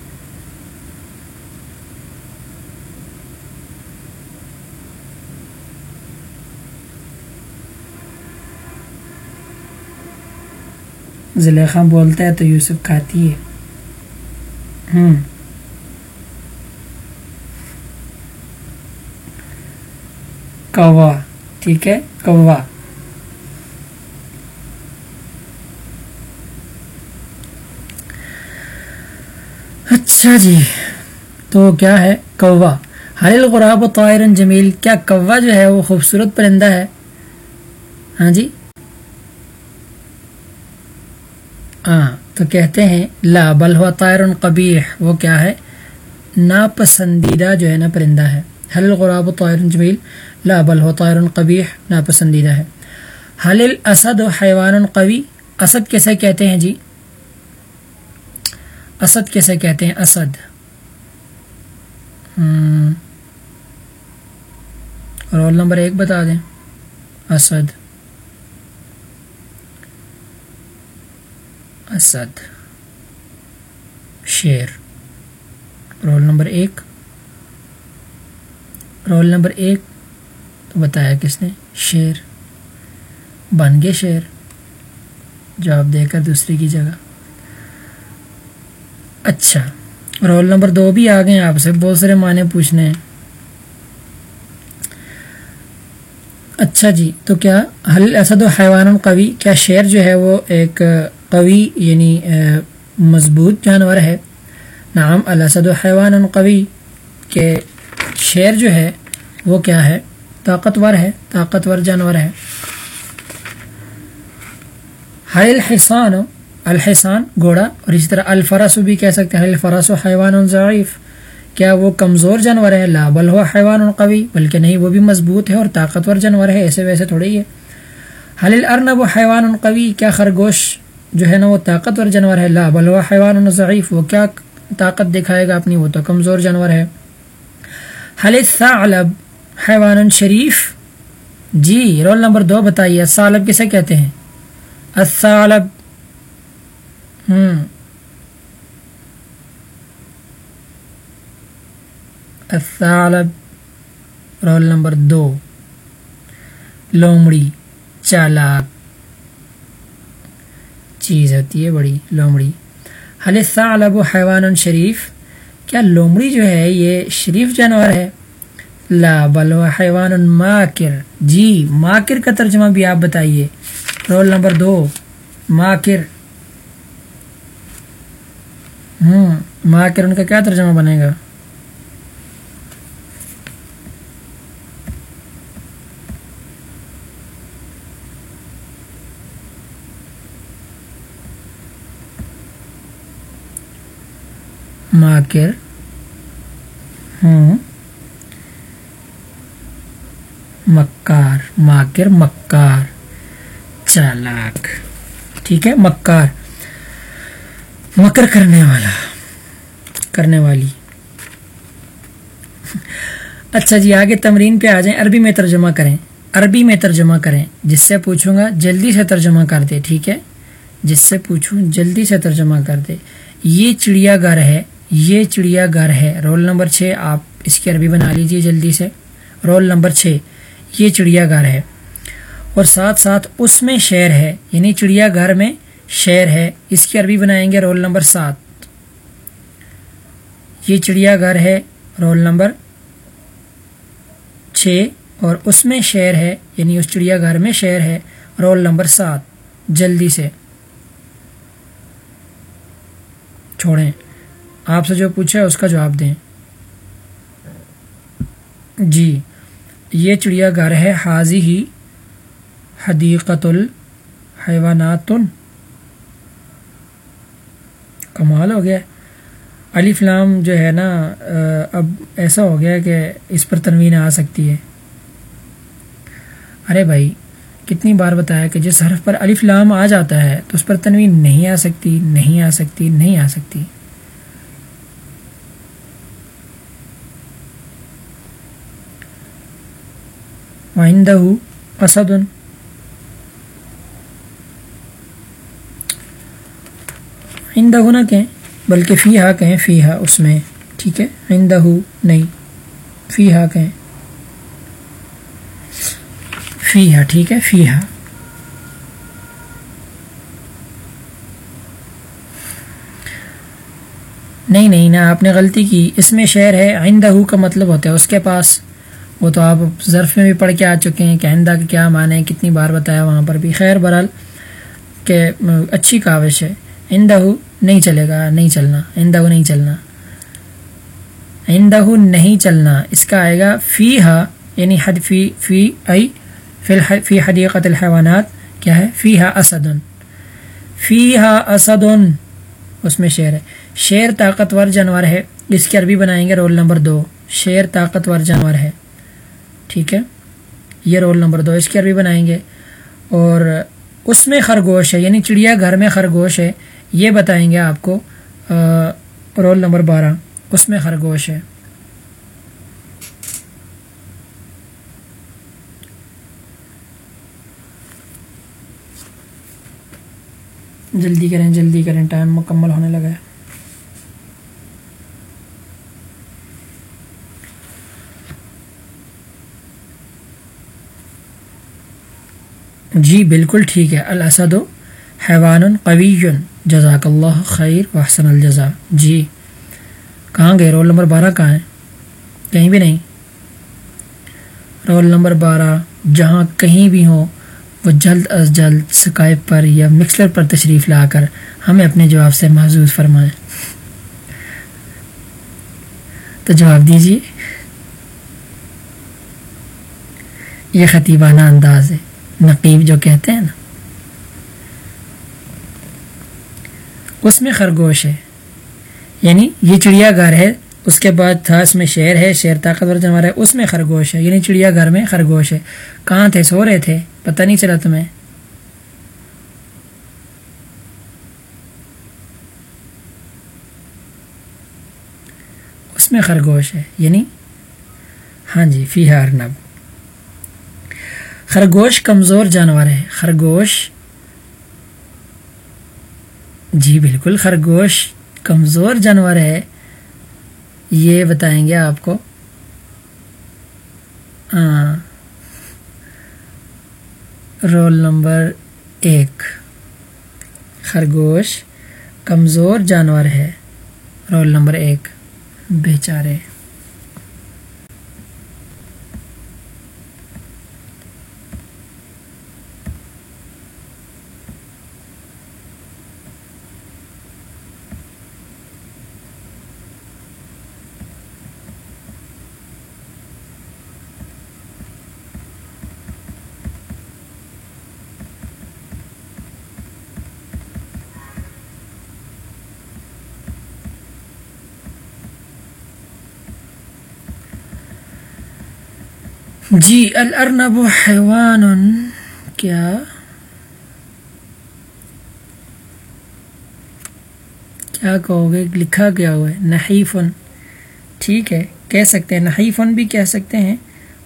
Speaker 2: زلیخا بولتا ہے تو یوسف کھاتی ہے۔ ہوں کوا، ٹھیک ہے؟ کوا۔ اچھا جی تو کیا ہے؟ کوا۔ حل غراب و طائرن جمیل، کیا کوا جو ہے وہ خوبصورت پرندہ ہے؟ ہاں جی۔ ہاں تو کہتے ہیں، لا، بل ہوا طائر قبیح۔ وہ کیا ہے؟ ناپسندیدہ جو ہے نا پرندہ ہے۔ حل غراب و طائر جمیل لا بل ہو طائر قبیح، ناپسندیدہ ہے۔ حل الاسد و حیوان قوی؟ اسد کیسے کہتے ہیں جی؟ اسد کیسے کہتے ہیں؟ اسد۔ رول نمبر ایک بتا دیں۔ اسد۔ اسد۔ شیر۔ رول نمبر ایک۔ رول نمبر ایک۔ تو بتایا کس نے؟ شیر۔ بن گئے شیر۔ جواب دے کر دوسری کی جگہ۔ اچھا۔ رول نمبر دو بھی آ گئے آپ سے۔ بہت سارے معنی پوچھنے ہیں۔ اچھا جی تو کیا حل اسد و حیوان قوی؟ کیا شیر جو ہے وہ ایک قوی یعنی مضبوط جانور ہے؟ نام الاسد و حیوان قوی۔ کہ شیر جو ہے وہ کیا ہے؟ طاقتور ہے، طاقتور جانور ہے۔ حل الحسان الحسان گھوڑا، اور اسی طرح الفرس بھی کہہ سکتے ہیں، الفرس و حیوان ضعیف۔ کیا وہ کمزور جانور ہے؟ لا، بل ہوا حیوان قوی، بلکہ نہیں، وہ بھی مضبوط ہے اور طاقتور جانور ہے، ایسے ویسے تھوڑی ہے۔ حل الارنب و حیوان قوی، کیا خرگوش جو ہے نا وہ طاقتور جانور ہے؟ لا، بل ہوا حیوان ضعیف، وہ کیا طاقت دکھائے گا اپنی؟ وہ تو کمزور جانور ہے۔ حل الثعلب حیوان شریف۔ جی رول نمبر دو بتائیے الثعلب کسے کہتے ہیں؟ الثعلب ہوں الثعلب رول نمبر دو۔ لومڑی، چالاک۔ چیز ہوتی ہے بڑی، لومڑی۔ حل الثعلب حیوان شریف۔ کیا لومڑی جو ہے یہ شریف جانور ہے؟ لا بل وہ حیوان ماکر. جی ماکر کا ترجمہ بھی آپ بتائیے۔ رول نمبر دو، ماکر۔ ہوں، ماکر ان کا کیا ترجمہ بنے گا؟ ماکر۔ ہوں۔ مکار، ماکر، مکار، چالاک۔ ٹھیک ہے، مکار۔ مکر کرنے والا، کرنے والی۔ اچھا جی آگے تمرین پہ آ جائیں۔ عربی میں ترجمہ کریں۔ عربی میں ترجمہ کریں، جس سے پوچھوں گا جلدی سے ترجمہ کر دے، ٹھیک ہے؟ جس سے پوچھوں جلدی سے ترجمہ کر دے۔ یہ چڑیا گھر ہے، یہ چڑیا گھر ہے۔ رول نمبر چھ، آپ اس کی عربی بنا لیجیے جلدی سے۔ رول نمبر چھ یہ چڑیا گھر ہے۔ اور ساتھ ساتھ اس میں شعر ہے یعنی چڑیا گھر میں شعر ہے۔ اس کی عربی بنائیں گے رول نمبر سات۔ یہ چڑیا گھر ہے، رول نمبر چھ۔ اور اس میں شعر ہے یعنی اس چڑیا گھر میں شعر ہے، رول نمبر سات۔ جلدی سے۔ چھوڑیں۔ آپ سے جو پوچھا ہے، اس کا جواب دیں۔ جی۔ یہ چڑیا گھر ہے۔ حاضی ہی حدیقت الحیوانات کمال ہو گیا۔ علی فلام جو ہے نا اب ایسا ہو گیا کہ اس پر تنوین آ سکتی ہے۔ ارے بھائی، کتنی بار بتایا کہ جس حرف پر علی فلام آ جاتا ہے، تو اس پر تنوین نہیں آ سکتی، نہیں آ سکتی، نہیں آ سکتی۔ وائندہ اسد آئندہ نہ کہیں، بلکہ فی ہا کہیں فی ہا اس میں، ٹھیک ہے؟ آئندہ نہیں فی ہا کہیں۔ فی ہا ٹھیک ہے؟ فی ہا نہیں نہیں، نہ آپ نے غلطی کی۔ اس میں شعر ہے آئندہ کا مطلب ہوتا ہے، اس کے پاس وہ تو آپ ظرف میں بھی پڑھ کے آ چکے ہیں کہ آئندہ کا کیا معنی ہے، کتنی بار بتایا وہاں پر بھی۔ خیر برحال کہ اچھی کاوش ہے۔ آئندہ نہیں چلے گا، نہیں چلنا۔ آئندہ نہیں چلنا۔ آئندہ نہیں چلنا۔ اس کا آئے گا فی ہا یعنی حد فی فی ای فی فی حدیقت الحیوانات۔ کیا ہے؟ فی ہا اسدن۔ فی ہا اسدن۔ اس میں شعر ہے۔ شعر طاقتور جانور ہے۔ اس کی عربی بنائیں گے رول نمبر دو۔ شعر طاقتور جانور ہے۔ ٹھیک ہے؟ یہ رول نمبر دو، اس کی عربی بنائیں گے۔ اور اس میں خرگوش ہے یعنی چڑیا گھر میں خرگوش ہے۔ یہ بتائیں گے آپ کو رول نمبر بارہ، اس میں خرگوش ہے۔ جلدی کریں جلدی کریں، ٹائم مکمل ہونے لگا ہے۔ جی بالکل ٹھیک ہے۔ الاسد حیوان قوی جزاک اللہ خیر وحسن الجزا جی۔ کہاں گئے؟ رول نمبر بارہ کہاں ہے؟ کہیں بھی نہیں۔ رول نمبر بارہ، جہاں کہیں بھی ہوں، وہ جلد از جلد سکائب پر یا مکسر پر تشریف لا کر ہمیں اپنے جواب سے محظوظ فرمائیں۔ تو جواب دیجیے۔ یہ خطیبانہ انداز ہے۔ نقیب جو کہتے ہیں نا۔ اس میں خرگوش ہے۔ یعنی یہ چڑیا گھر ہے، اس کے بعد تھا اس میں شیر ہے، شیر طاقتور جانور ہے، اس میں خرگوش ہے۔ یعنی چڑیا گھر میں خرگوش ہے۔ کہاں تھے؟ سو رہے تھے۔ پتہ نہیں چلا تمہیں۔ اس میں خرگوش ہے۔ یعنی ہاں جی فی ہار نب۔ خرگوش کمزور جانور ہے۔ خرگوش۔ جی بالکل، خرگوش کمزور جانور ہے۔ یہ بتائیں گے آپ کو۔ ہاں۔ رول نمبر ایک۔ خرگوش کمزور جانور ہے۔ رول نمبر ایک۔ بیچارے۔ جی الارنب حیوان کیا؟ کیا کہو گے؟ لکھا گیا ہوا ہے، نحیفن۔ ٹھیک ہے، کہہ سکتے ہیں، نحیفن بھی کہہ سکتے ہیں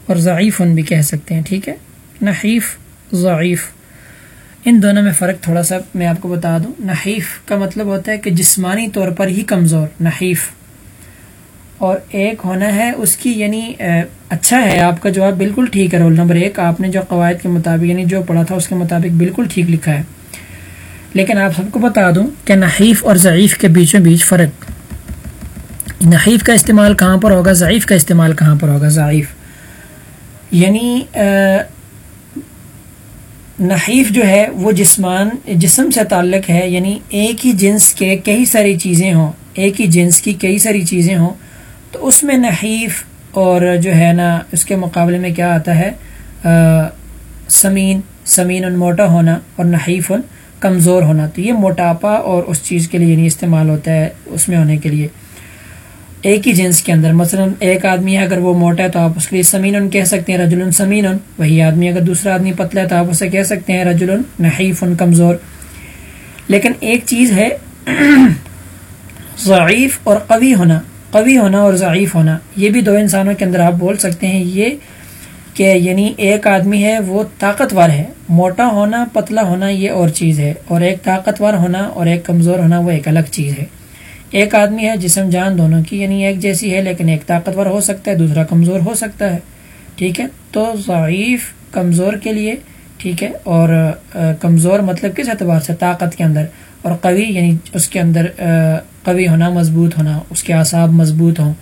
Speaker 2: اور ضعیفن بھی کہہ سکتے ہیں، ٹھیک ہے؟ نحیف، ضعیف۔ ان دونوں میں فرق تھوڑا سا میں آپ کو بتا دوں۔ نحیف کا مطلب ہوتا ہے کہ جسمانی طور پر ہی کمزور، نحیف۔ اور ایک ہونا ہے، اس کی یعنی اچھا ہے، آپ کا جواب بالکل ٹھیک ہے۔ رول نمبر ایک، آپ نے جو قواعد کے مطابق یعنی جو پڑھا تھا، اس کے مطابق بالکل ٹھیک لکھا ہے۔ لیکن آپ سب کو بتا دوں کہ نحیف اور ضعیف کے بیچوں بیچ فرق۔ نحیف کا استعمال کہاں پر ہوگا؟ ضعیف کا استعمال کہاں پر ہوگا؟ ضعیف۔ یعنی نحیف جو ہے، وہ جسمان، جسم سے تعلق ہے۔ یعنی ایک ہی جنس کے کئی ساری چیزیں ہوں۔ ایک ہی جنس کی کئی ساری چیزیں ہوں۔ تو اس میں نحیف اور جو ہے نا، اس کے مقابلے میں کیا آتا ہے؟ سمین سمین ان موٹا ہونا اور نحیف ان کمزور ہونا۔ تو یہ موٹاپا اور اس چیز کے لیے نہیں استعمال ہوتا ہے اس میں ہونے کے لیے۔ ایک ہی جنس کے اندر، مثلا ایک آدمی ہے اگر وہ موٹا ہے تو آپ اس کے لیے سمین ان کہہ سکتے ہیں رجل سمین ان۔ وہی آدمی اگر دوسرا آدمی پتلا ہے تو آپ اسے کہہ سکتے ہیں رجل نحیف ان کمزور۔ لیکن ایک چیز ہے، ضعیف اور قوی ہونا۔ قوی ہونا اور ضعیف ہونا۔ یہ بھی دو انسانوں کے اندر آپ بول سکتے ہیں یہ کہ یعنی ایک آدمی ہے، وہ طاقتور ہے۔ موٹا ہونا، پتلا ہونا، یہ اور چیز ہے۔ اور ایک طاقتور ہونا اور ایک کمزور ہونا، وہ ایک الگ چیز ہے۔ ایک آدمی ہے جسم جان دونوں کی یعنی ایک جیسی ہے، لیکن ایک طاقتور ہو سکتا ہے، دوسرا کمزور ہو سکتا ہے۔ ٹھیک ہے؟ تو ضعیف، کمزور کے لیے، ٹھیک ہے؟ اور کمزور مطلب کس اعتبار سے؟ طاقت کے اندر۔ اور قوی یعنی اس کے اندر قوی ہونا، مضبوط ہونا، اس کے اعصاب مضبوط ہوں۔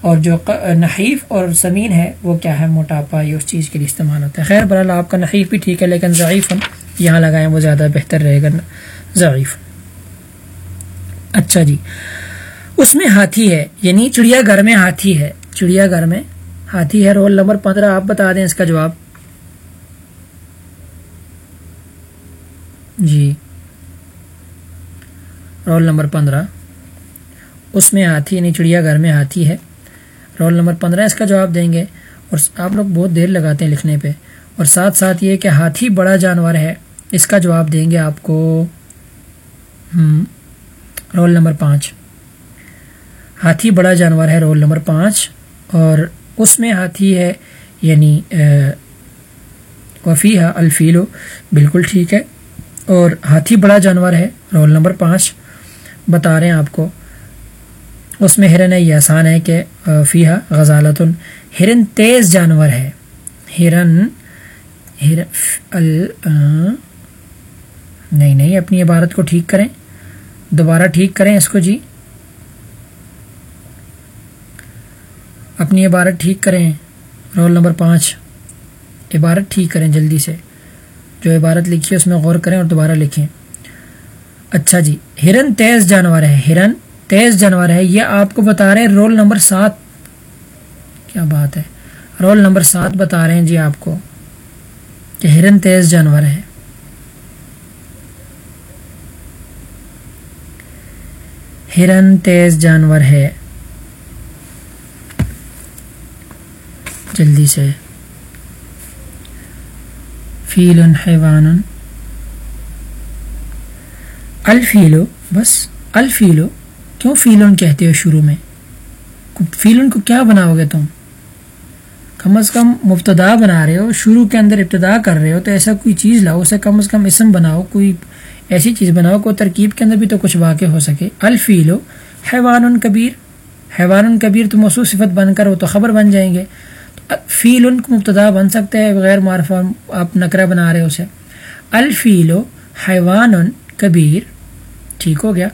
Speaker 2: اور جو نحیف اور زمین ہے، وہ کیا ہے؟ موٹاپا، یہ اس چیز کے لیے استعمال ہوتا ہے۔ خیر، برحال آپ کا نحیف بھی ٹھیک ہے، لیکن ضعیف ہم یہاں لگائیں، وہ زیادہ بہتر رہے گا، ضعیف۔ اچھا جی۔ اس میں ہاتھی ہے یعنی چڑیا گھر میں ہاتھی ہے۔ چڑیا گھر میں ہاتھی ہے، رول نمبر پندرہ، آپ بتا دیں اس کا جواب۔ جی۔ رول نمبر پندرہ۔ اس میں ہاتھی یعنی چڑیا گھر میں ہاتھی ہے۔ رول نمبر پندرہ اس کا جواب دیں گے۔ اور آپ لوگ بہت دیر لگاتے ہیں لکھنے پہ۔ اور ساتھ ساتھ یہ کہ ہاتھی بڑا جانور ہے۔ اس کا جواب دیں گے آپ کو۔ رول نمبر پانچ۔ ہاتھی بڑا جانور ہے، رول نمبر پانچ۔ اور اس میں ہاتھی ہے یعنی وفی ہے الفیلو۔ بالکل ٹھیک ہے۔ اور ہاتھی بڑا جانور ہے، رول نمبر پانچ۔ بتا رہے ہیں آپ کو، اس میں ہرن یہ آسان ہے کہ فیحا غزالت ہرن تیز جانور ہے۔ ہرن، ہر نہیں نہیں، اپنی عبارت کو ٹھیک کریں۔ دوبارہ ٹھیک کریں اس کو جی۔ اپنی عبارت ٹھیک کریں۔ رول نمبر پانچ۔ عبارت ٹھیک کریں جلدی سے۔ جو عبارت لکھی ہے اس میں غور کریں اور دوبارہ لکھیں۔ اچھا جی ہرن تیز جانور ہے، ہرن تیز جانور ہے، یہ آپ کو بتا رہے ہیں رول نمبر سات۔ کیا بات ہے؟ رول نمبر سات بتا رہے ہیں جی آپ کو کہ ہرن تیز جانور ہے۔ ہرن تیز جانور ہے۔ جلدی سے۔ فیل حیوان الفیلو بس الفیلو کیوں فیلون کہتے ہو شروع میں؟ فیلون کو کیا بناؤ گے تم؟ کم از کم مبتدا بنا رہے ہو، شروع کے اندر ابتدا کر رہے ہو، تو ایسا کوئی چیز لاؤ، اسے کم از کم اسم بناؤ، کوئی ایسی چیز بناؤ، کوئی ترکیب کے اندر بھی تو کچھ واقع ہو سکے۔ الفیلو حیوان کبیر۔ حیوان کبیر تو موصو صفت بن کر وہ تو خبر بن جائیں گے۔ فیل ان کو مبتدا بن سکتے ہیں، بغیر معرفہ آپ نقرہ بنا رہے ہو اسے۔ الفیلو حیوان کبیر۔ ٹھیک ہو گیا۔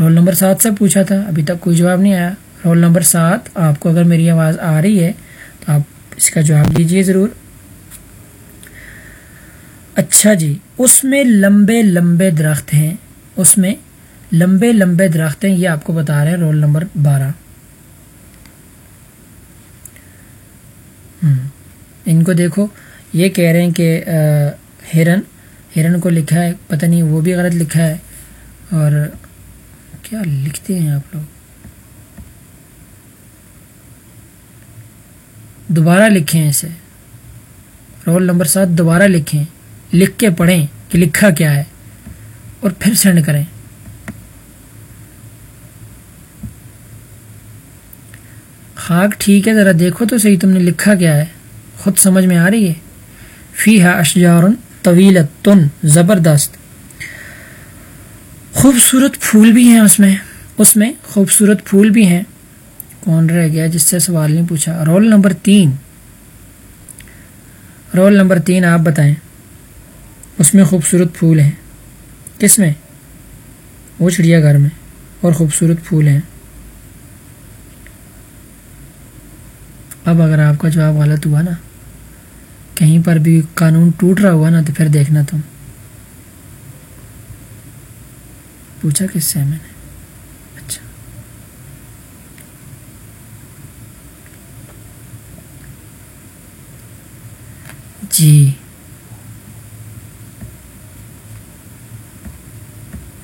Speaker 2: رول نمبر سات سے پوچھا تھا، ابھی تک کوئی جواب نہیں آیا۔ رول نمبر سات، آپ کو اگر میری آواز آ رہی ہے، تو آپ اس کا جواب دیجیے ضرور۔ اچھا جی اس میں لمبے لمبے درخت ہیں۔ اس میں لمبے لمبے درخت ہیں، یہ آپ کو بتا رہے ہیں۔ رول نمبر بارہ۔ ان کو دیکھو۔ یہ کہہ رہے ہیں کہ ہرن ہرن کو لکھا ہے، پتہ نہیں وہ بھی غلط لکھا ہے۔ اور کیا لکھتے ہیں آپ لوگ؟ دوبارہ لکھیں اسے۔ رول نمبر سات، دوبارہ لکھیں۔ لکھ کے پڑھیں کہ لکھا کیا ہے اور پھر سینڈ کریں۔ خاک ٹھیک ہے، ذرا دیکھو تو صحیح تم نے لکھا کیا ہے۔ خود سمجھ میں آ رہی ہے؟ فی ہے اشجار طویل تن زبردست۔ خوبصورت پھول بھی ہیں اس میں۔ اس میں خوبصورت پھول بھی ہیں۔ کون رہ گیا جس سے سوال نہیں پوچھا؟ رول نمبر تین۔ رول نمبر تین آپ بتائیں۔ اس میں خوبصورت پھول ہیں۔ کس میں؟ وہ چڑیا گھر میں۔ اور خوبصورت پھول ہیں۔ اب اگر آپ کا جواب غلط ہوا نا، کہیں پر بھی قانون ٹوٹ رہا ہوا نا، تو پھر دیکھنا تم۔ پوچھا کس سے میں نے اچھا جی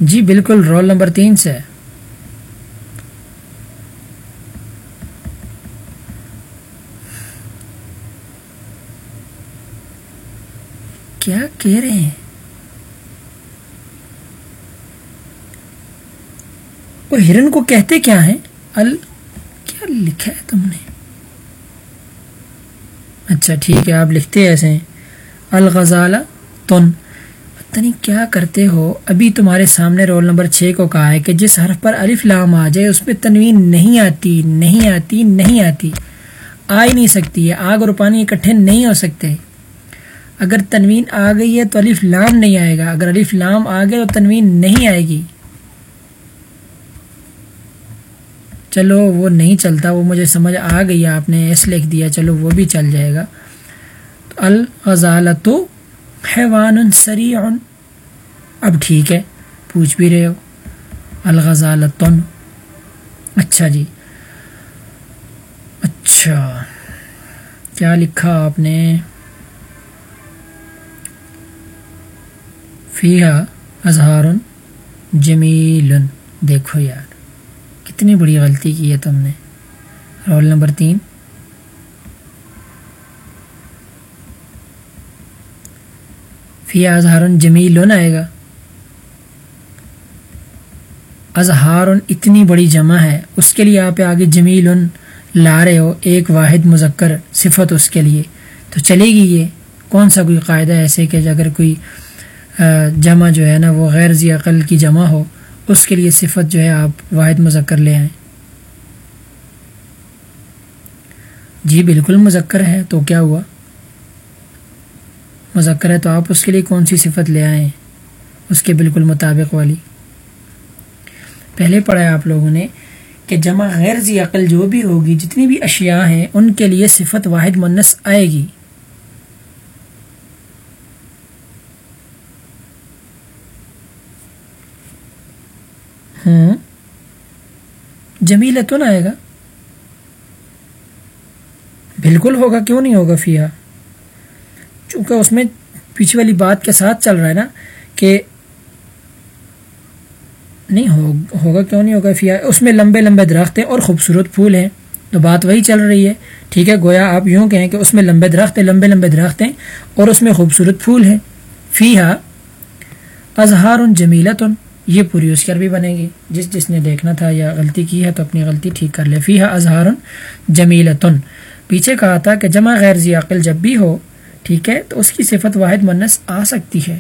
Speaker 2: جی بالکل رول نمبر تین سے کیا کہہ رہے ہیں ہرن کو کہتے کیا ہیں؟ ال کیا لکھا ہے تم نے؟ اچھا ٹھیک ہے، آپ لکھتے ایسے ہیں۔ الغزالہ تن۔ پتہ نہیں کیا کرتے ہو؟ ابھی تمہارے سامنے رول نمبر چھ کو کہا ہے کہ جس حرف پر الف لام آ جائے، اس پہ تنوین نہیں آتی نہیں آتی نہیں آتی۔ آ ہی نہیں سکتی ہے، آگ اور پانی اکٹھے نہیں ہو سکتے۔ اگر تنوین آ گئی ہے تو الف لام نہیں آئے گا۔ اگر الف لام آ گئے تو تنوین نہیں آئے گی۔ چلو وہ نہیں چلتا، وہ مجھے سمجھ آ گئی، آپ نے ایس لکھ دیا، چلو وہ بھی چل جائے گا۔ تو الغزالت حیوان سری اب ٹھیک ہے، پوچھ بھی رہے ہو۔ الغزالت اچھا جی۔ اچھا۔ کیا لکھا آپ نے؟ فیحا اظہار جمیل دیکھو یار۔ کتنی بڑی غلطی کی ہے تم نے؟ رول نمبر تین۔ فیا اظہار جمیل لون آئے گا۔ اظہار اتنی بڑی جمع ہے، اس کے لیے آپ آگے جمیل لا رہے ہو، ایک واحد مذکر صفت اس کے لیے۔ تو چلے گی یہ؟ کون سا کوئی قاعدہ ایسے کہ اگر کوئی جمع جو ہے نا، وہ غیر ذی عقل کی جمع ہو اس کے لیے صفت جو ہے آپ واحد مذکر لے آئیں۔ جی بالکل مذکر ہے، تو کیا ہوا؟ مذکر ہے تو آپ اس کے لیے کون سی صفت لے آئیں؟ اس کے بالکل مطابق والی۔ پہلے پڑھا ہے آپ لوگوں نے کہ جمع غیر ذی عقل جو بھی ہوگی، جتنی بھی اشیاء ہیں، ان کے لیے صفت واحد منس آئے گی۔ ہوں جمیل تو نہ آئے گا؟ بالکل ہوگا، کیوں نہیں ہوگا فیا چونکہ اس میں پیچھے والی بات کے ساتھ چل رہا ہے نا کہ نہیں ہوگا کیوں نہیں ہوگا فیا اس میں لمبے لمبے درخت ہیں اور خوبصورت پھول ہیں۔ تو بات وہی چل رہی ہے۔ ٹھیک ہے، گویا آپ یوں کہیں کہ اس میں لمبے درخت ہیں، لمبے لمبے درخت ہیں اور اس میں خوبصورت پھول ہیں۔ فیا اظہار جمیلت۔ یہ پوری اس کی عربی بنے گی۔ جس جس نے دیکھنا تھا یا غلطی کی ہے تو اپنی غلطی ٹھیک کر لے۔ فی اظہار جمیلتن۔ پیچھے کہا تھا کہ جمع غیر ذی عقل جب بھی ہو، ٹھیک ہے، تو اس کی صفت واحد منس آ سکتی ہے۔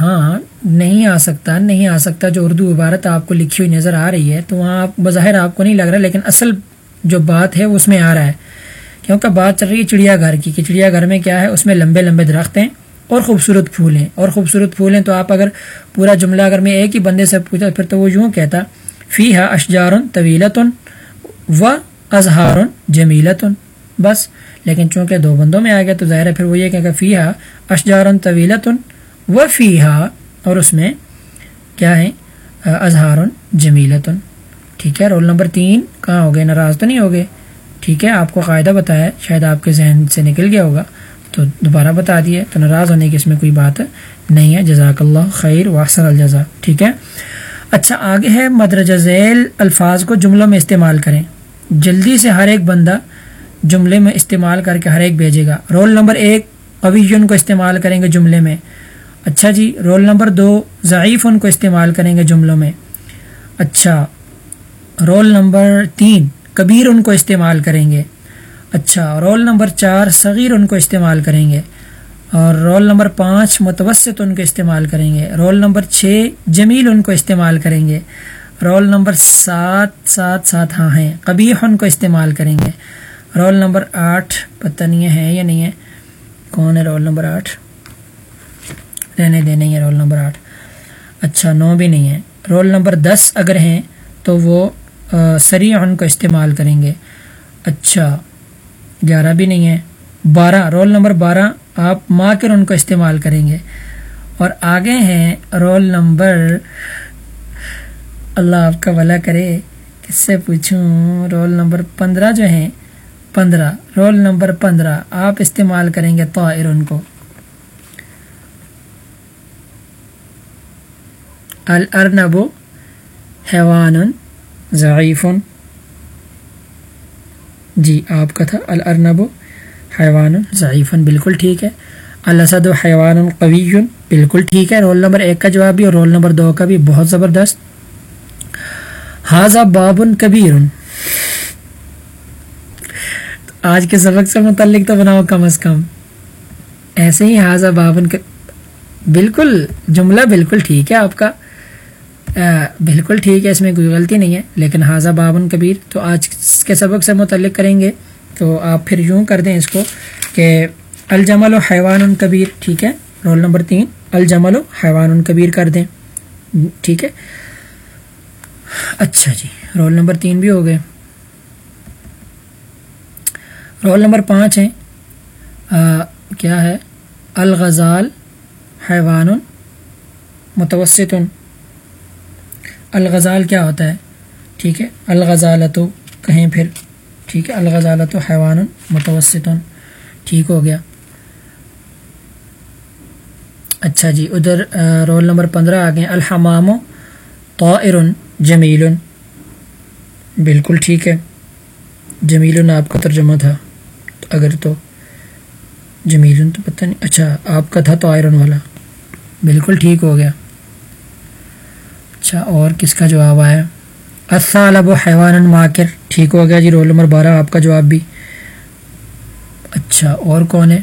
Speaker 2: ہاں نہیں آ سکتا، نہیں آ سکتا جو اردو عبارت آپ کو لکھی ہوئی نظر آ رہی ہے، تو وہاں آپ بظاہر آپ کو نہیں لگ رہا، لیکن اصل جو بات ہے وہ اس میں آ رہا ہے۔ کیونکہ بات چل رہی ہے چڑیا گھر کی، کہ چڑیا گھر میں کیا ہے، اس میں لمبے لمبے درخت ہیں۔ اور خوبصورت پھول ہیں۔ اور خوبصورت پھول ہیں تو آپ اگر پورا جملہ اگر میں ایک ہی بندے سے پوچھا پھر تو وہ یوں کہتا فی ہا اشجار طویلتن و اظہار جمیلتن بس، لیکن چونکہ دو بندوں میں آ گیا تو ظاہر ہے پھر وہ یہ کہ فی ہا اشجار طویلتن و فی ہا اور اس میں کیا ہے؟ اظہار جمیلتن ٹھیک ہے، رول نمبر تین، کہاں ہو گئے؟ ناراض تو نہیں ہو گئے؟ ٹھیک ہے، آپ کو قاعدہ بتایا شاید آپ کے ذہن سے نکل گیا ہوگا۔ تو دوبارہ بتا دیے، تو ناراض ہونے کی اس میں کوئی بات نہیں ہے۔ جزاک اللہ خیر واحسن الجزا ٹھیک ہے؟ اچھا آگے ہے مدرجہ ذیل الفاظ کو جملوں میں استعمال کریں۔ جلدی سے ہر ایک بندہ جملے میں استعمال کر کے ہر ایک بھیجے گا۔ رول نمبر ایک، قویون کو استعمال کریں گے جملے میں۔ اچھا جی رول نمبر دو ضعیف ان کو استعمال کریں گے جملوں میں۔ اچھا رول نمبر تین کبیر ان کو استعمال کریں گے۔ اچھا رول نمبر چار، صغیر ان کو استعمال کریں گے۔ اور رول نمبر پانچ، متوسط ان کو استعمال کریں گے۔ رول نمبر چھ، جمیل ان کو استعمال کریں گے۔ رول نمبر سات سات سات ہاں ہیں۔ قبیح ان کو استعمال کریں گے۔ رول نمبر آٹھ، پتہ نہیں ہے یا نہیں ہے؟ کون ہے رول نمبر آٹھ؟ رہنے دے نہیں ہے رول نمبر آٹھ۔ اچھا نو بھی نہیں ہے۔ رول نمبر دس اگر ہیں تو وہ سری ان کو استعمال کریں گے۔ اچھا گیارہ بھی نہیں ہے بارہ، رول نمبر بارہ، آپ ماں کے ان کو استعمال کریں گے۔ اور آگے ہیں رول نمبر، اللہ آپ کا بھلا کرے کس سے پوچھوں؟ رول نمبر پندرہ جو ہیں، پندرہ۔ رول نمبر پندرہ، آپ استعمال کریں گے طائر ان کو۔ الرنب حیوان ضعیف۔ جی آپ کا تھا۔ الرنب حیوان ضعیف بالکل ٹھیک ہے۔ الاسد حیوان قوی، بالکل ٹھیک ہے۔ رول نمبر ایک کا جواب بھی اور رول نمبر دو کا بھی بہت زبردست۔ حاضہ باب کبیر۔ آج کے سبق سے متعلق تو بناؤ کم از کم۔ ایسے ہی حاضہ بابن بالکل، جملہ بالکل ٹھیک ہے آپ کا۔ بالکل ٹھیک ہے، اس میں کوئی غلطی نہیں ہے، لیکن حاضہ بابن کبیر تو آج کے سبق سے متعلق کریں گے، تو آپ پھر یوں کر دیں اس کو کہ الجمل و حیوان کبیر، ٹھیک ہے، رول نمبر تین، الجمل و حیوان کبیر کر دیں، ٹھیک ہے۔ اچھا جی رول نمبر تین بھی ہو گئے۔ رول نمبر پانچ ہیں۔ کیا ہے؟ الغزال حیوان متوسط۔ الغزال کیا ہوتا ہے؟ ٹھیک ہے، الغزالتو کہیں پھر، ٹھیک ہے الغزالت حیوان متوسط ٹھیک ہو گیا۔ اچھا جی ادھر رول نمبر پندرہ آ گئے۔ الحمام طائر جمیل بالکل ٹھیک ہے۔ جمیل آپ کا ترجمہ تھا۔ اگر تو جمیل تو پتہ نہیں۔ اچھا آپ کا تھا طائر والا۔ بالکل ٹھیک ہو گیا۔ اچھا اور کس کا جواب آیا؟ الثالب حیوان ماکر۔ ٹھیک ہو گیا جی رول نمبر بارہ، آپ کا جواب بھی۔ اچھا اور کون ہے؟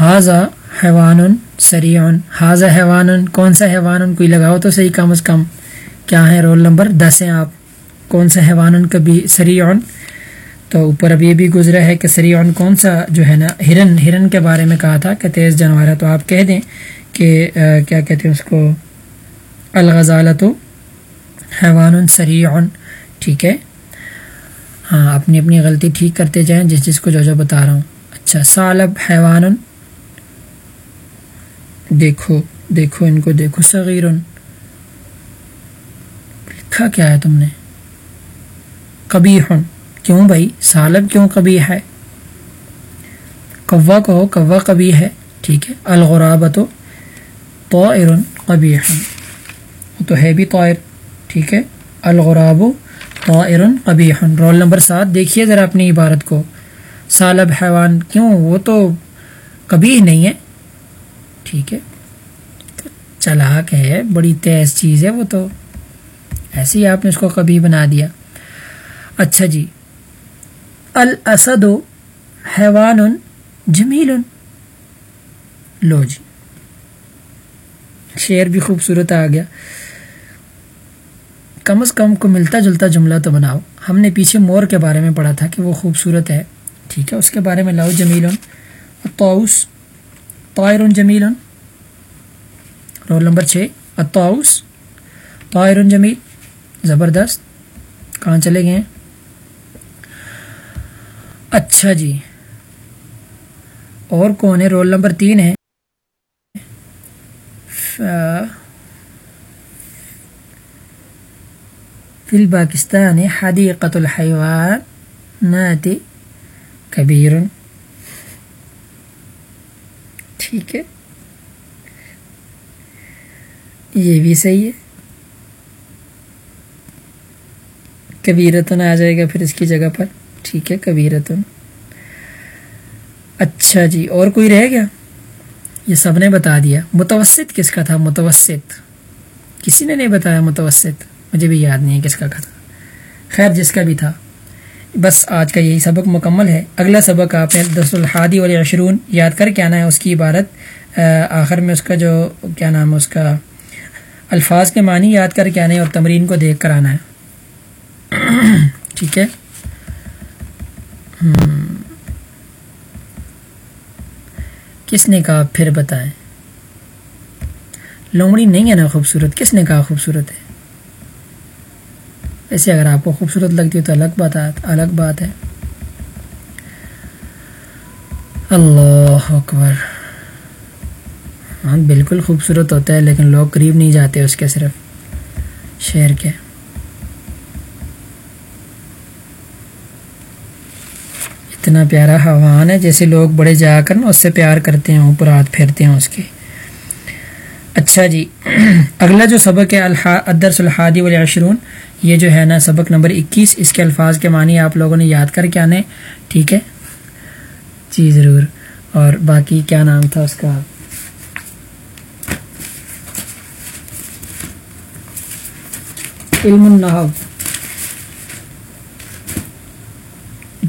Speaker 2: حاضہ حیوان سریعن حاضہ حیوان کون سا حیوان کوئی لگاؤ تو صحیح کم از کم۔ کیا ہے رول نمبر دس ہیں آپ؟ کون سا حیوان کبھی سریعن تو اوپر اب یہ بھی گزرا ہے کہ سریعن کون سا جو ہے نا، ہرن ہرن کے بارے میں کہا تھا کہ تیز جانور ہے۔ تو آپ کہہ دیں کہ کیا کہتے ہیں اس کو؟ الغزالت حیوان سریع ٹھیک ہے؟ ہاں اپنی اپنی غلطی ٹھیک کرتے جائیں، جس جس کو جو جو بتا رہا ہوں۔ اچھا سالب حیوان دیکھو دیکھو ان کو، دیکھو صغیر لکھا کیا ہے تم نے؟ کبھی کیوں بھائی؟ سالب کیوں کبھی ہے؟ کوا کہو کوا کبھی ہے، ٹھیک ہے۔ الغرابت تو کبھی تو ہے بھی طائر، ٹھیک ہے؟ الغراب طائر قبیح۔ رول نمبر سات، دیکھیے ذرا اپنی عبارت کو۔ سالب حیوان کیوں؟ وہ تو کبھی نہیں ہے، ٹھیک ہے؟ چلاک ہے، بڑی تیز چیز ہے وہ تو۔ ایسے ہی آپ نے اس کو کبھی بنا دیا۔ اچھا جی۔ الاسد حیوان جمیل۔ لو جی۔ شعر بھی خوبصورت آ گیا۔ کم از کم کو ملتا جلتا جملہ تو بناؤ۔ ہم نے پیچھے مور کے بارے میں پڑھا تھا کہ وہ خوبصورت ہے۔ ٹھیک ہے، اس کے بارے میں لاؤ جمیل اطاؤس طائر جمیل رول نمبر چھ اطاؤس طائر جمیل۔ زبردست۔ کہاں چلے گئے اچھا جی۔ اور کون ہے؟ رول نمبر تین ہے۔ فی الباکستان حدیقت الحیوانات کبیر ٹھیک ہے۔ یہ بھی صحیح ہے۔ کبیرتن آ جائے گا پھر اس کی جگہ پر۔ ٹھیک ہے کبیرتن۔ اچھا جی اور کوئی رہ گیا؟ یہ سب نے بتا دیا۔ متوسط کس کا تھا؟ متوسط۔ کسی نے نہیں بتایا متوسط؟ مجھے بھی یاد نہیں ہے کس کا تھا خیر، جس کا بھی تھا۔ بس آج کا یہی سبق مکمل ہے۔ اگلا سبق آپ نے دس الحادی والی عشرون یاد کر کے آنا ہے، اس کی عبارت۔ آخر میں اس کا جو، کیا نام ہے، اس کا الفاظ کے معنی یاد کر کے آنے اور تمرین کو دیکھ کر آنا ہے۔ ٹھیک ہے۔ کس نے کہا؟ پھر بتائیں۔ لومڑی نہیں ہے نا خوبصورت؟ کس نے کہا خوبصورت ہے؟ ایسے اگر آپ کو خوبصورت لگتی ہے تو الگ بات الگ بات ہے۔ اللہ اکبر۔ ہاں بالکل خوبصورت ہوتا ہے، لیکن لوگ قریب نہیں جاتے اس کے صرف شعر کے۔ اتنا پیارا حوان ہے، جیسے لوگ بڑے جا کر نا اس سے پیار کرتے ہیں، اوپر ہاتھ پھیرتے ہیں اس کے۔ اچھا جی۔ اگلا جو سبق ہے ادرس الحادی والعشرون، یہ جو ہے نا سبق نمبر اکیس، اس کے الفاظ کے معنی آپ لوگوں نے یاد کر کے آنے، ٹھیک ہے؟ جی ضرور۔ اور باقی کیا نام تھا اس کا؟ علم النحو۔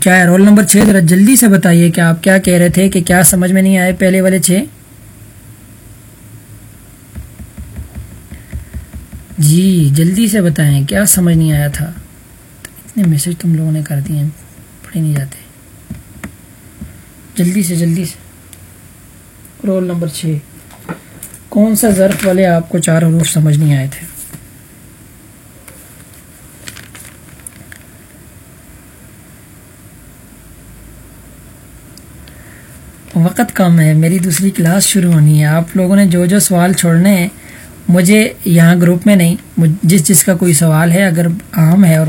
Speaker 2: کیا ہے رول نمبر چھ، ذرا جلدی سے بتائیے کہ آپ کیا کہہ رہے تھے کہ کیا سمجھ میں نہیں آئے پہلے والے چھ؟ جی جلدی سے بتائیں، کیا سمجھ نہیں آیا تھا؟ اتنے میسج تم لوگوں نے کر دیے ہیں پڑھے نہیں جاتے۔ جلدی سے جلدی سے۔ رول نمبر چھ۔ کون سا ظرف والے آپ کو چار حروف سمجھ نہیں آئے تھے؟ وقت کم ہے، میری دوسری کلاس شروع ہونی ہے۔ آپ لوگوں نے جو جو سوال چھوڑنے ہیں مجھے یہاں گروپ میں نہیں جس جس کا کوئی سوال ہے، اگر عام ہے اور